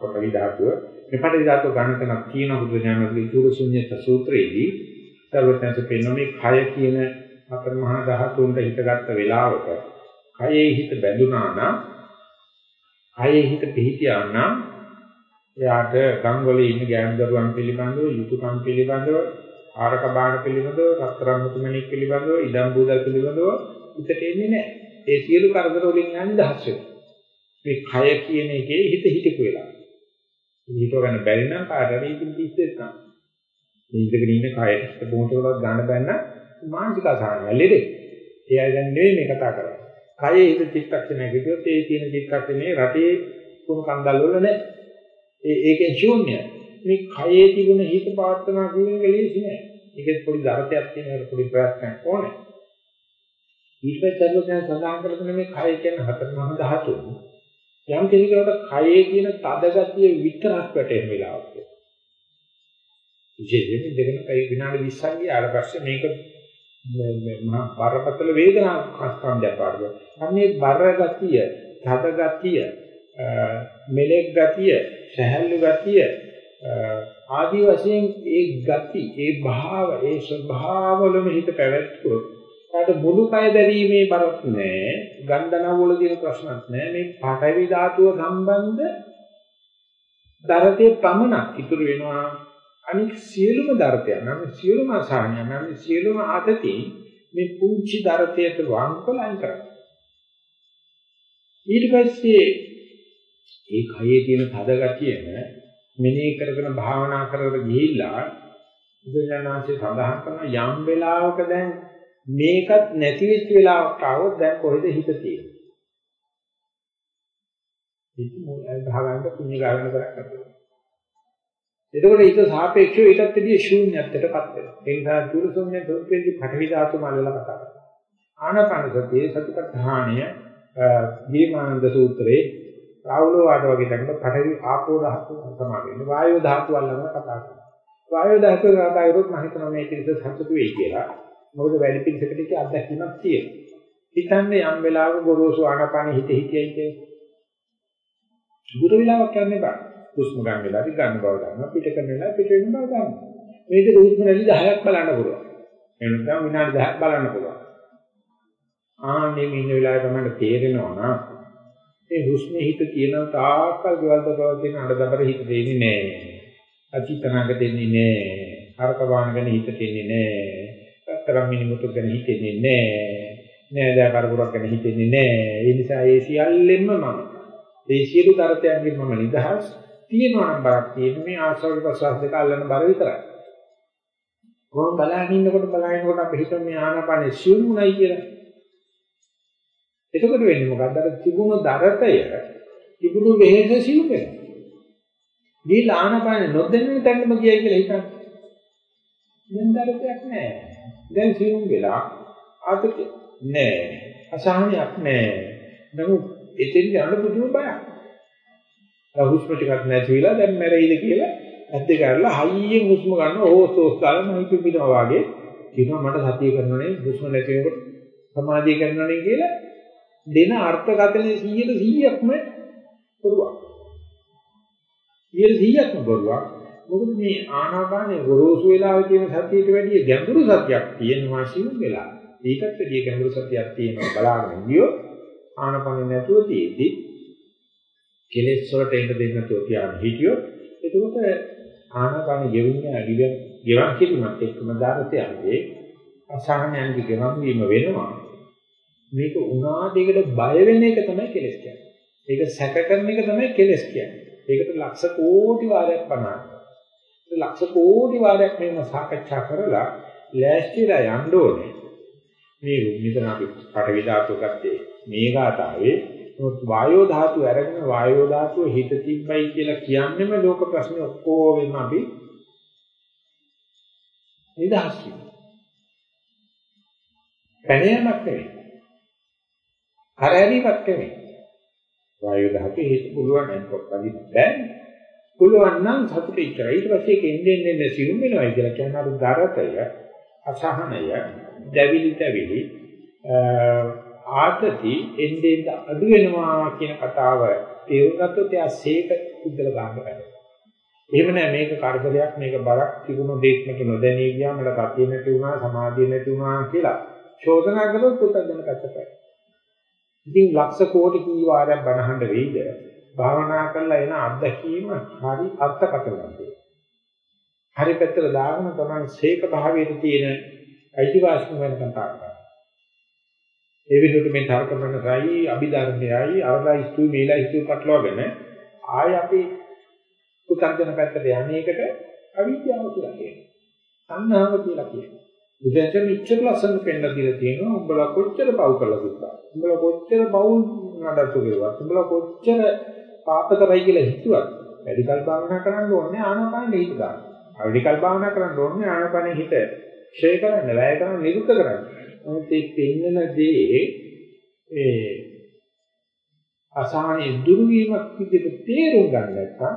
පොටවි ධාතුව. මේ පටවි ධාතුව ගන්න තැනක් තියෙන බුදු ඥානවලදී චූල ශුන්‍යත සූත්‍රයේදී සර්වඥාන්ස පෙන්වන මේ කය කියන හතර මහා ධාතුන්ට හිතගත්ත වෙලාවක කයේ හිත බැඳුනා නම් කයේ හිත පිහිටියා නම් එයාට ගංගවලේ ඉන්න ගෑනු දරුවන් පිළිබඳව යුතුයකම් පිළිබඳව ආරක බාන පිළිබඳව රත්තරන් මුතුමැණික් පිළිබඳව ඉදම් බූදල් පිළිබඳව හිතට එන්නේ නැහැ. ඒ සියලු කරදර වලින් යන්නේ දහස් මේ කය කියන එකේ හිත හිතපු වෙලා. හිතව ගන්න බැරි නම් කාටද ඉතින් කිස්සෙත් නැහැ. මේ ඉඳගෙන ඉන්න කයට බොහොමතරවත් ගන්න බැන්න මානසික අසහනය ලෙඩේ. ඒ අය දැන් නෙවෙයි මේ කතා කරන්නේ. කයේ හිත චිත්තක්ෂණය කිව්වොත් ඒ තියෙන චිත්තක්ෂණේ රටේ කුණු කන්දල් වල නැහැ. ඒ ඒකේ ශූන්‍යයි. මේ කයේ තිබුණ හිත පාත්තනා කියන එක ලේසි නෑ. ඒකෙත් පොඩි දරතයක් තියෙන පොඩි ප්‍රයත්නයක් ඕනේ. ඊට පස්සේ සඳහන් කරගෙන මේ කය කියන හතර මහා ධාතු. යම් කෙනෙකුට කයේ කියන තද ගතිය විතරක් වැටෙන වෙලාවක්. විශේෂයෙන් දෙකන කයි විනාඩි 20ක් ගියාට පස්සේ මේක මහා බරපතල වේදනාවක් ස්කන්ධයක් පාඩුව. අන්නේ බර ගතිය, තද ගතිය, මෙලෙක් ගතිය, සහැල්ලු ගතිය ආදි වශයෙන් ඒ ගති, ඒ භාව, ඒ ස්වභාවවලම හිත පැවැත්වුවොත් කාට මුළු කය දැරීමේ බරක් නැහැ. ගන්ධනව වල තියෙන ප්‍රශ්නක් නැහැ. මේ පඨවි ධාතුව සම්බන්ධ දරතේ පමණක් ඉතුරු වෙනවා. අනික සියලුම දරතයන් නම් සියලුම අසහනයන් නම් සියලුම ආතති මේ පුංචි දරතයට වංකලයින් කරනවා. ඊට පස්සේ ඒ කයේ තියෙන තද ගතියම මෙනෙහි කරගෙන භාවනා කරගෙන ගිහිල්ලා බුදුරජාණන්සේ සඳහන් කරන යම් වෙලාවක දැන් මේකත් නැති වෙච්ච වෙලාවක් ආවොත් දැන් කොහෙද හිත තියෙන්නේ? හිත මොලේ භාගයන්ට පුණ්‍ය ගායන කරකට. එතකොට හිත සාපේක්ෂව ඊටත් වැඩිය ශූන්‍යත්වයටපත් වෙනවා. ඒ නිසා දුරුසොම්නේ දුරුපෙන්දි පඨවි ධාතු මාලලා කතා කරනවා. ආනාපාන සතියේ සතිපට්ඨානය දීමානන්ද සූත්‍රයේ රාහුල වාද වගේ තැනක පඨවි ආපෝ ධාතු සමාන වෙන්නේ. වායෝ ධාතු අල්ලගෙන කතා කරනවා. වායෝ ධාතු කතා කරොත් මම හිතනවා මේ පිළිස සතුටු වෙයි කියලා. මොකද වැඩි පිළිසකට ඒක අත්දැකීමක් තියෙනවා. හිතන්නේ යම් වෙලාවක ගොරෝසු ආනාපාන හිත හිතයි කියන්නේ. දුර වෙලාවක් යන්නේ බෑ. හුස්ම ගන්න වෙලාවට ගන්න බව ගන්නවා පිට කරන වෙලාවට පිට වෙන බව ගන්නවා. මේක හුස්ම රැලි 10ක් බලන්න පුළුවන්. එනකම් විනාඩි 10ක් බලන්න පුළුවන්. ආන්නේ මේ ඉන්න වෙලාවේ තමයි තේරෙනවා නා ඒ හුස්මේ හිත තියෙන තාක්කල් ගෙවල් දරවල් තියෙන අඬදබර හිත දෙන්නේ නැහැ. අචිතනාග දෙන්නේ නැහැ. හරක වාහන ගැන හිත දෙන්නේ නැහැ. අතරම් මිනිමුතු ගැන හිතෙන්නේ නැහැ. නෑ දැන් කරපුරක් ගැන හිතෙන්නේ නැහැ. ඒ නිසා ඒ සියල්ලෙන්ම මම ඒ සියලු තරතයන්ගෙන් මම නිදහස් තියෙනවා නම් බරක් තියෙන මේ ආශ්‍රව ප්‍රසවාස දෙක අල්ලන බර විතරයි. කොහොම බලහින් ඉන්නකොට බලහින්කොට අපි හිතන්නේ මේ ආනාපානෙ සිවුමුණයි කියලා. එතකොට වෙන්නේ මොකද්ද? අර තිබුණු දරතය තිබුණු වෙහෙස සිව් වෙනවා. ගිහිල්ලා ආනාපානෙ නොදැනෙන තැනම ගියයි කියලා හිතන්න. දැන් දරතයක් නැහැ. දැන් සිවුම් වෙලා ආතතිය නෑ. අසහනයක් නෑ. නමුත් එතෙන් යන පුදුම බයක්. හුස්ම ටිකක් නැති වෙලා දැන් මැරෙයිද කියලා ඇද්ද කරලා හයියෙන් හුස්ම ගන්න ඕස් ඕස් දාලා මම පිපිනවා වගේ කියනවා මට සතිය කරනනේ හුස්ම නැති වෙනකොට සමාධිය කරනනේ කියලා දෙන අර්ථකථනයේ 100ට 100ක්ම බොරුවක්. 100ක්ම බොරුවක්. මොකද මේ ආනාපානේ ගොරෝසු වෙලාවේ තියෙන සතියට වැඩිය ගැඹුරු සතියක් තියෙනවා සිවුම් වෙලා. ඒකත් වැඩිය ගැඹුරු සතියක් තියෙනවා බලාගෙන ගියොත් ආනාපානේ නැතුව තියෙද්දි කෙලෙස් වලට එන්න දෙන්න නැතුව තියාගෙන හිටියොත් එතකොට ආනාපාන ගෙවින්නේ අඩිය ගෙවන් කිරීමත් එක්කම ධාරතයන්ගේ අසහනයන්ගේ ගෙවන් වීම වෙනවා. මේක උනාට ඒකට බය වෙන එක තමයි කෙලස් කියන්නේ. ඒක සැක කරන එක තමයි කෙලස් කියන්නේ. ඒකට ලක්ෂ කෝටි වාරයක් පනනවා. ලක්ෂ කෝටි වාරයක් මේව සාකච්ඡා කරලා ලෑස්තිලා යන්න ඕනේ. මේ මෙතන අපි පටවි ධාතුව ගත්තේ මේ ගාතාවේ නමුත් වායෝ ධාතුව අරගෙන වායෝ ධාතුව හිත තිබ්බයි කියලා කියන්නේම ලෝක ප්‍රශ්නේ ඔක්කොම අපි නිදහස් වෙනවා. පැනයමක් නෙවෙයි. කරදරීමක් නෙවෙයි. වායෝ ධාතුවේ හිත පුළුවන් නම් කොක්කදි බෑ. පුළුවන් නම් සතුට ඉතරයි. ඊට පස්සේ ඒක එන්නේ එන්නේ සිවුම් වෙනවා කියලා කියන අර දරතය, අසහනය, දැවිලි දැවිලි ආතති එන්නේ අඩු වෙනවා කියන කතාව තේරුම් ගත්තොත් එයා සීක උද්දල ගන්න බෑ. එහෙම නෑ මේක කරදරයක් මේක බරක් තිබුණු දෙයක්මට නොදැනී ගියා මට කතිය නැති වුණා සමාධිය නැති වුණා කියලා චෝදනා කළොත් පුතග්ජන කච්චපයි. ඉතින් ලක්ෂ කෝටි කී වාරයක් බනහඬ වෙයිද භාවනා කරලා එන අත්දැකීම හරි අර්ථකථනයි. හරි පැත්තට දාගෙන තමයි සීක භාවයේ තියෙන අයිතිවාසිකම් ගැන කතා කරන්නේ. ඒ විදිහට මේ තර්ක මනසයි අභිධර්මයයි අරලා ඉස්තු මේලා ඉස්තු කටලවගෙන ආය අපි පුතන්ජන පැත්තට යන්නේකට අවිද්‍යාව කියලා කියනවා. සංහාව කියලා කියනවා. බුදුන්සේ ඉච්ඡර ලස්සන පෙන්න දීලා තියෙනවා. උඹලා කොච්චර පව් කළා කිව්වා. උඹලා කොච්චර පව් නඩත්තු කරුවා. උඹලා කොච්චර පාප කරයි කියලා හිතුවත් වැඩිකල් භාවනා කරන්න ඕනේ ආනාපානෙ හිත ගන්න. වැඩිකල් භාවනා කරන්න ඕනේ ආනාපානෙ හිත ක්ෂය කරන්න, වැය කරන්න, නිරුද්ධ කරන්න. නමුත් මේ පෙන්නන දේ ඒ අසහනෙ දුරු වීමක් විදිහට තේරුම් ගන්න නැත්නම්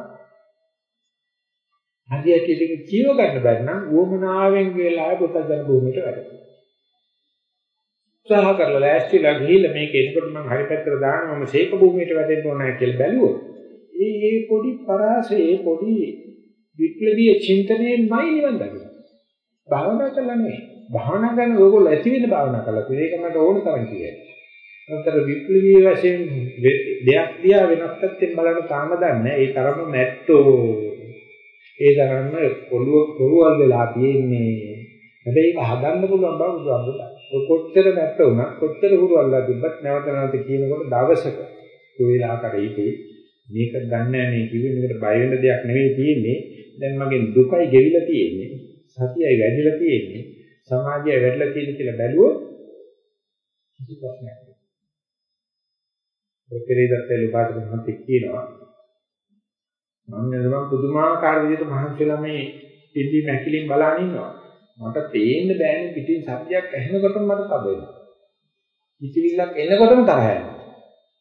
හදියට ඒක කියව ගන්න බැරි නම් වොමනාවෙන් වෙලා පුතජන භූමියට වැඩ. උත්සාහ කරලා ලෑස්තිලා ගිහිල්ලා මේක එනකොට මම හරි පැත්තට දානවා මම ශේක භූමියට වැඩෙන්න ඕනයි කියලා බැලුවොත් ඒ ඒ පොඩි පරාසයේ පොඩි විප්ලවීය චින්තනයෙන්මයි නිවන් දකින්නේ. භාවනා කළා නෙවෙයි. භාවනා කරන ඕගොල්ලෝ ඇති වෙන භාවනා කළා. ඒක මට ඕන තරම් කියයි. අතර විප්ලවීය වශයෙන් දෙයක් දිහා වෙනස් පැත්තෙන් බලන තාම දන්නේ ඒ තරම නැත්තෝ. ඒ තරම්ම පොළුව පොරුවල් වෙලා තියෙන්නේ. හැබැයි ඒක හදන්න පුළුවන් බව බුදුහාමුදුරුවෝ. කොච්චර නැත්ත වුණා කොච්චර හුරුවල්ලා තිබ්බත් නැවත නැවත කියනකොට දවසක ඒ වෙලාවකට ඉතේ මේක ගන්න නැහැ කිව්වේ මේකට බය වෙන්න දෙයක් නෙවෙයි තියෙන්නේ. දැන් මගේ දුකයි ගෙවිලා තියෙන්නේ. සතියයි වැඩිලා තියෙන්නේ. සමාධිය වැඩිලා තියෙන කියලා බැලුවොත් කිසි ප්‍රශ්නයක් නැහැ. ඒ පෙරේදත් ලුකාට මහත් කියනවා මම නේද පුදුමාකාර විදිහට මහන්සිලා මේ පිටි මැකිලින් බලන් ඉන්නවා. මට පේන්න බෑනේ පිටින් සත්‍යයක් ඇහෙනකොටම මට තද වෙනවා. කිචිවිල්ලක් එනකොටම තරහ යනවා.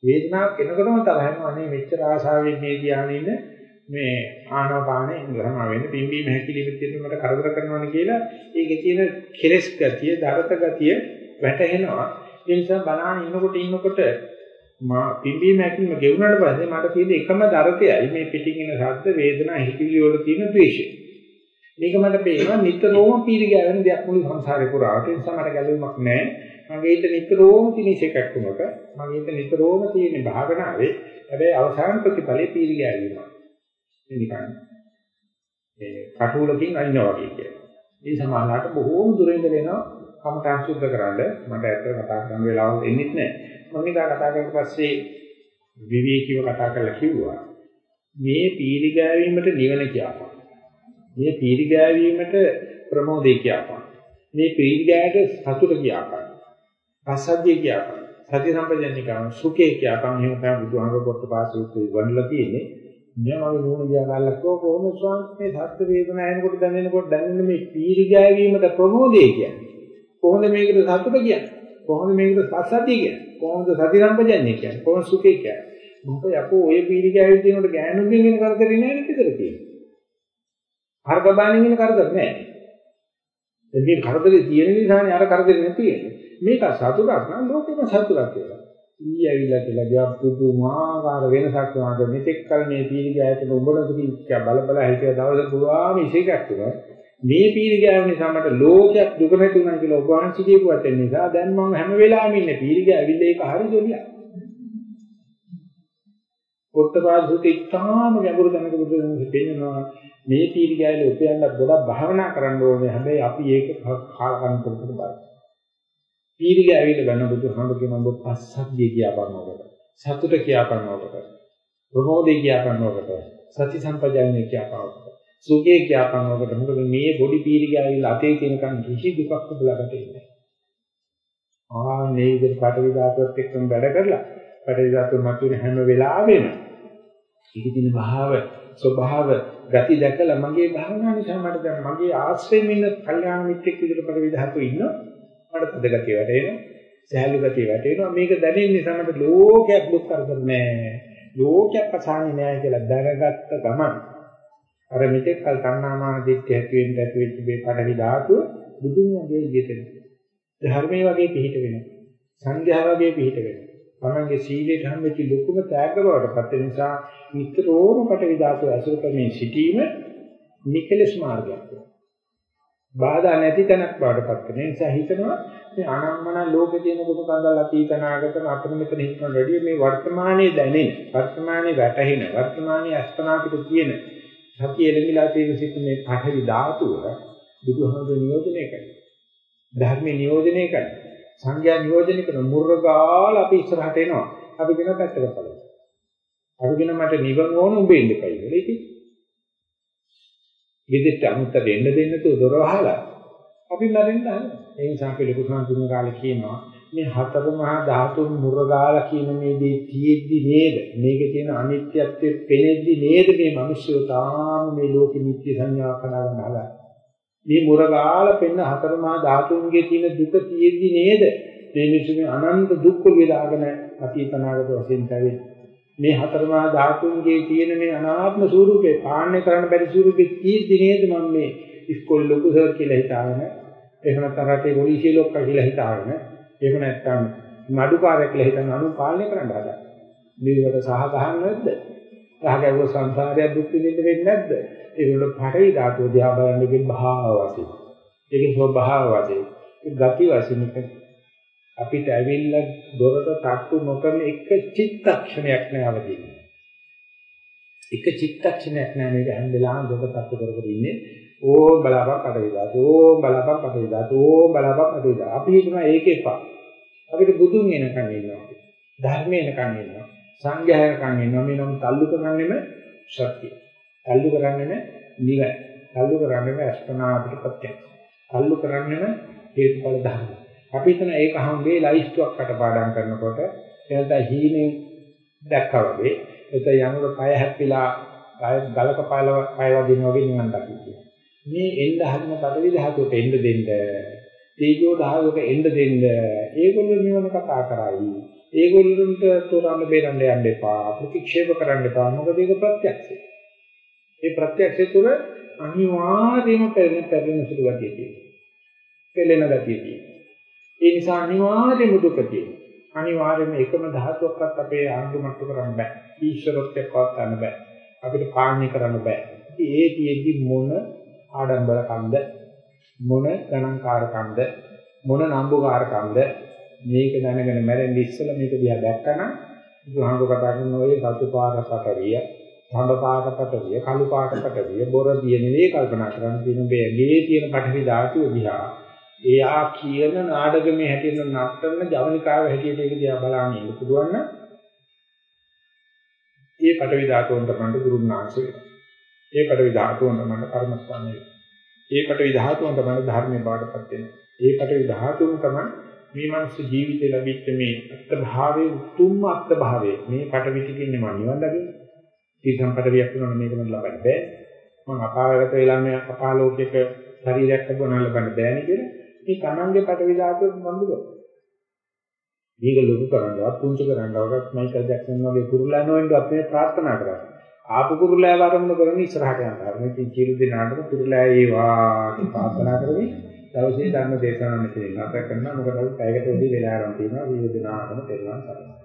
වේදනාවක් එනකොටම තරහ යනවා. අනේ මෙච්චර ආශාවෙන් මේ ධානයේ ඉන්න මේ ආනාපානෙ ග්‍රහණ වෙන්න පිම්බීම හැකිලිම තියෙන මට කරදර කරනවානේ කියලා ඒකේ තියෙන කෙලස් ගතිය, දරත ගතිය වැටහෙනවා. ඒ නිසා බලාන ඉන්නකොට ඉන්නකොට මා පිම්බීම හැකිලිම ගෙවුනට පස්සේ මට තියෙන එකම දරතයයි මේ පිටින් එන ශබ්ද වේදනා හිතිවිලි වල තියෙන ද්වේෂය. මේක මට පේනවා නිතරම පීරි ගෑවෙන දෙයක් මුළු සංසාරේ පුරාට. ඒ නිසා මට ගැළවීමක් නැහැ. මගේ හිත නිතරම තිනිසෙකක් වුණොත් මගේ හිත නිතරම තියෙන භාවනාවේ හැබැයි අවසාන ප්‍රතිඵලේ පීරි ගෑවීමක්. නිකන් ඒ කටුලකින් අයින්නවා වගේ කියනවා. මේ සමානලාට බොහෝම දුරින් දෙනවා කමඨාන් සුද්ධ කරන්න මට ඇත්තට කතා කරන්න වෙලාවක් එන්නේ නැහැ. මම ඉදා කතා කරලා පස්සේ විවේකීව කතා කරලා කිව්වා මේ පීලි ගෑවීමට නිවන කියපන්. මේ පීලි ගෑවීමට ප්‍රමෝදේ කියපන්. මේ පීලි ගෑයට සතුට කියපන්. පස්සද්ධිය කියපන්. සති සම්පජන්නිකම සුඛේ කියපන්. එහෙම තමයි බුදුහාමර පොත් පාසුත් වඩලා තියෙන්නේ. මම වගේ නෝන ගියා ගල්ලක්කෝ කොහොම ස්වාමී මේ සත්ත්ව වේදනා එනකොට දැනෙනකොට දැනෙන මේ පීරි ගෑවීමට ප්‍රමෝදය කියන්නේ. කොහොමද මේකට සතුට කියන්නේ? කොහොමද මේකට පස්සද්ධිය කියන්නේ? කොහොමද සති සම්පජන්‍ය කියන්නේ? කොහොමද සුඛය කියන්නේ? මොකද යකෝ ඔය පීඩික ඇවිත් දිනකොට ගෑනුන්ගෙන් එන කරදරේ නෑ නේද කියලා තියෙන්නේ. හරකබානින් එන කරදර නෑ. එදින් කරදරේ තියෙන නිසානේ අර කරදරේ නැති වෙන්නේ. මේක සතුටක් නම් ලෝකෙම සතුටක් කියලා. ඊ ඇවිල්ලා කියලා ගියා පුදුමාකාර වෙනසක් වුණාද මෙතෙක් කල මේ පීඩික ඇයට උඹට කිව්වා බල බල හිටිය දවස් පුරාම ඉසේකක් තුන මේ පීඩිකාව නිසා මට ලෝකයක් දුක නැති වුණා කියලා ඔබ වහන්සේ කියපුවත් නිසා දැන් මම හැම වෙලාවෙම ඉන්නේ පීඩිකාව ඇවිල්ලා ඒක හරි ජොලියක්. පොත්තපාසුට ඉතාම ගැඹුරු දැනක බුදුරජාණන් පෙන්නනවා මේ පීඩිකාවේ උපයන්න ගොඩක් භාවනා කරන්න ඕනේ. හැබැයි අපි ඒක කාලකම් කරකට බලන්න. පීඩිකාව ඇවිල්ලා ගන්න බුදුහාමුදුරු කියනවා ඔබ පස්සද්ධිය කියපන්නවකට සතුට කියපන්නවකට ප්‍රමෝදේ කියපන්නවකට සති සම්පජාන්නේ කියපන්නවකට සුඛේ කියපන්නවකට මොකද මේ බොඩි පීඩිකාව ඇවිල්ලා අතේ තියෙනකන් කිසි දුකක් ඔබලකට එන්නේ. ආ මේ විදිහට පටවි ධාතුවත් එක්කම වැඩ කරලා පටවි ධාතුව මතුවෙන හැම වෙලාවෙම ඉදින භාව ස්වභාව ගති දැකලා මගේ භාවනාව නිසා මට දැන් මගේ ආශ්‍රයෙන් ඉන්න කල්යාණ මිත්‍රෙක් විදිහට පරිවිධාතු ඉන්නවා. මට තද ගතිය වැටෙනවා. සහැල්ලු ගතිය වැටෙනවා. මේක දැනෙන නිසා මට ලෝකයක් දුක් කරදර නැහැ. ලෝකයක් අසහනේ නැහැ කියලා දැනගත්ත ගමන් අර මෙතෙක් කල් තණ්හාමාන දිට්ඨිය ඇති වෙන්න ඇති වෙච්ච මේ පඩවි ධාතුව බුදුන් වගේ ඉගෙතෙන ධර්මයේ වගේ පිහිට වෙනවා. සංඝයා වගේ පිහිට වෙනවා. තමන්ගේ සීලයට හම්බෙච්ච ලොකුම තෑග්ග බවට පත් වෙන නිසා නිතරම කටවි ධාතුව ඇසුරු කරමින් සිටීම නිකලස් මාර්ගයක්. බාධා නැති තැනක් බවට පත් වෙන නිසා හිතනවා මේ අනම්මන ලෝකේ තියෙන කොට කඳල් අතීතනාගත අපිට මෙතන හිතන වැඩි මේ වර්තමානයේ දැනෙන වර්තමානයේ වැටහෙන වර්තමානයේ අස්පනා පිට තියෙන සතිය එළඹිලා තියෙන සිත් මේ කටවි ධාතුව බුදුහමද නියෝජනය කරනවා. ධර්මයේ නියෝජනය කරනවා. සංඥා නියෝජනය කරන මුර්ගාල අපි ඉස්සරහට එනවා. අපි වෙන පැත්තකට බලමු. අපි කියන මට නිවන් ඕන උඹ එන්න එපයි කියලා ඉතින්. ගෙදෙට්ට අමුත්ත දෙන්න දෙන්න තු දොර වහලා අපි මැරෙන්න හදනවා. ඒ නිසා අපි ලොකු සංතුන කාලේ කියනවා මේ හතර මහා ධාතුන් මුර්ගාල කියන මේ දේ තියෙද්දි නේද? මේකේ තියෙන අනිත්‍යත්වයේ පෙනෙද්දි නේද මේ මිනිස්සු තාම මේ ලෝකෙ නිත්‍ය සංඥා කරනවන හදන්නේ. මේ මුරගාල පෙන්න හතර මහා ධාතුන්ගේ තියෙන දුක තියෙද්දි නේද මේ මිනිසුන්ගේ අනන්ත දුක් වලිය දාගෙන අතීතනාගත වශයෙන් තැවෙන්නේ මේ හතර මහා ධාතුන්ගේ තියෙන මේ අනාත්ම ස්වરૂපේ පාලනය කරන්න බැරි ස්වરૂපේ තියෙද්දි නේද මම මේ ඉස්කෝලේ ලොකු සර් කියලා හිතාගෙන එහෙම නැත්නම් රටේ පොලිසිය ලොක්කා කියලා හිතාගෙන එහෙම නැත්නම් මඩුකාරයෙක් කියලා හිතන අනු පාලනය කරන්න හදා මේකට සහ ගහන්න නැද්ද රාගයව සංසාරය දුක් විඳින්න වෙන්නේ නැද්ද? ඒගොල්ලෝ පටවි ධාතුව දිහා බලන්නේ භාව වශයෙන්. ඒකේ ස්වභාව වශයෙන්. ඒ ගති වශයෙන් අපිට ඇවිල්ලා දොරට තට්ටු නොකරන එක චිත්තක්ෂණයක් නෑවදී. එක චිත්තක්ෂණයක් නෑ මේක හැම වෙලාවෙම දොරට තට්ටු කර කර ඉන්නේ. ඕම් බලාපන් පටවි ධාතුව. ඕම් බලාපන් පටවි ධාතුව. ඕම් බලාපන් පටවි ධාතුව. අපි හිතනවා ඒකේ පා. අපිට බුදුන් එනකන් ඉන්නවා. ධර්මේ එනකන් ඉන්නවා. සංඝයාකම් එනවා මේ නම් තල්ලු කරන්නේම ශක්තිය. තල්ලු කරන්නේම නිවැ. තල්ලු කරන්නේම අස්පනා අපිට ප්‍රත්‍යක්ෂ. තල්ලු කරන්නේම හේතුඵල ධර්ම. අපි හිතන ඒක හම්බේ ලයිස්ට්ුවක් කටපාඩම් කරනකොට එනත හීනේ දැක්කා වගේ එත යනකොට පය හැප්පිලා පය ගලක පයව පය වදින වගේ නිවන් දකින්න. මේ එන්න හදන පඩවි ධාතුවට එන්න දෙන්න. තේජෝ ධාතුවට එන්න දෙන්න. ඒගොල්ලෝ නිවන කතා කරයි. ඒගොල්ලන්ට තෝරන්න බේරන්න යන්න එපා. ප්‍රතික්ෂේප කරන්න එපා. මොකද ඒක ප්‍රත්‍යක්ෂය. ඒ ප්‍රත්‍යක්ෂය තුළ අනිවාර්යයෙන්ම පෙරෙන පෙරෙන සුළු ගතිය තියෙනවා. පෙළෙන ගතිය තියෙනවා. ඒ නිසා අනිවාර්යයෙන්ම දුක තියෙනවා. අනිවාර්යයෙන්ම එකම ධාතුවක්වත් අපේ ආඳුමට්ටු කරන්න බෑ. ඊශ්වරත්වයක්වත් ගන්න බෑ. අපිට පාලනය කරන්න බෑ. ඉතින් ඒ තියෙද්දි මොන ආඩම්බරකම්ද මොන ගණන්කාරකම්ද මොන නම්බුකාරකම්ද මේක දැනගෙන මැරෙන්න ඉස්සෙල්ලා මේක දිහා දැක්කම බුදුහාමුදුර කතා කරන ඔය සතු පාරකටවිය, හඳ පාරකටවිය, කළු පාරකටවිය, බොර දිය නෙවෙයි කල්පනා කරන්න තියෙන මේ ඇගේ තියෙන පටවි ධාතුව දිහා එයා කියන නාටකමේ හැටියට නටන ජවනිකාව හැටියට ඒක දිහා බලන්න ඉන්න පුළුවන් නම් ඒ පටවි ධාතුවන් තමයි ගුරුනාංශ වෙනවා. ඒ පටවි ධාතුවන් තමයි කර්මස්ථාන වෙනවා. ඒ පටවි ධාතුවන් තමයි ධර්මයේ බාටපත් වෙනවා. ඒ පටවි ධාතුන් තමයි මේ මනුස්ස ජීවිතේ ලැබිච්ච මේ අත්භාවයේ උතුම්ම අත්භාවයේ මේ පටවිතිකින්නේ මම නිවන් දකින්න. ඒ සම්පතවියක් වෙනවා මේක මම ලබන්න බෑ. මම අපායගත වෙලා මේ අපාලෝකයක ශරීරයක් ලැබුණා ලබන්න බෑනේ කියලා. මේ Tamange පටවි ධාතුව බඳු කරනවා. මේක ලොකු කරනවා පුංචි කරනවාට මයිකල් ජැක්සන් වගේ කුරුල්ලා නොවෙන්න අපි ප්‍රාර්ථනා කරා. ආපු කුරුල්ලා වරමුණු කරගෙන ඉස්සරහට යනවා. මේ කිසිලු දිනාටම කුරුල්ලා ඒවා ප්‍රාර්ථනා කරමින් දවසේ ධර්ම දේශනාව මෙතන නැවත කරනවා. මොකද අපි පැයකට වැඩි වෙලා ආරම්භ කරනවා. විවිධ දිනාටම තෙරුවන් සරණයි.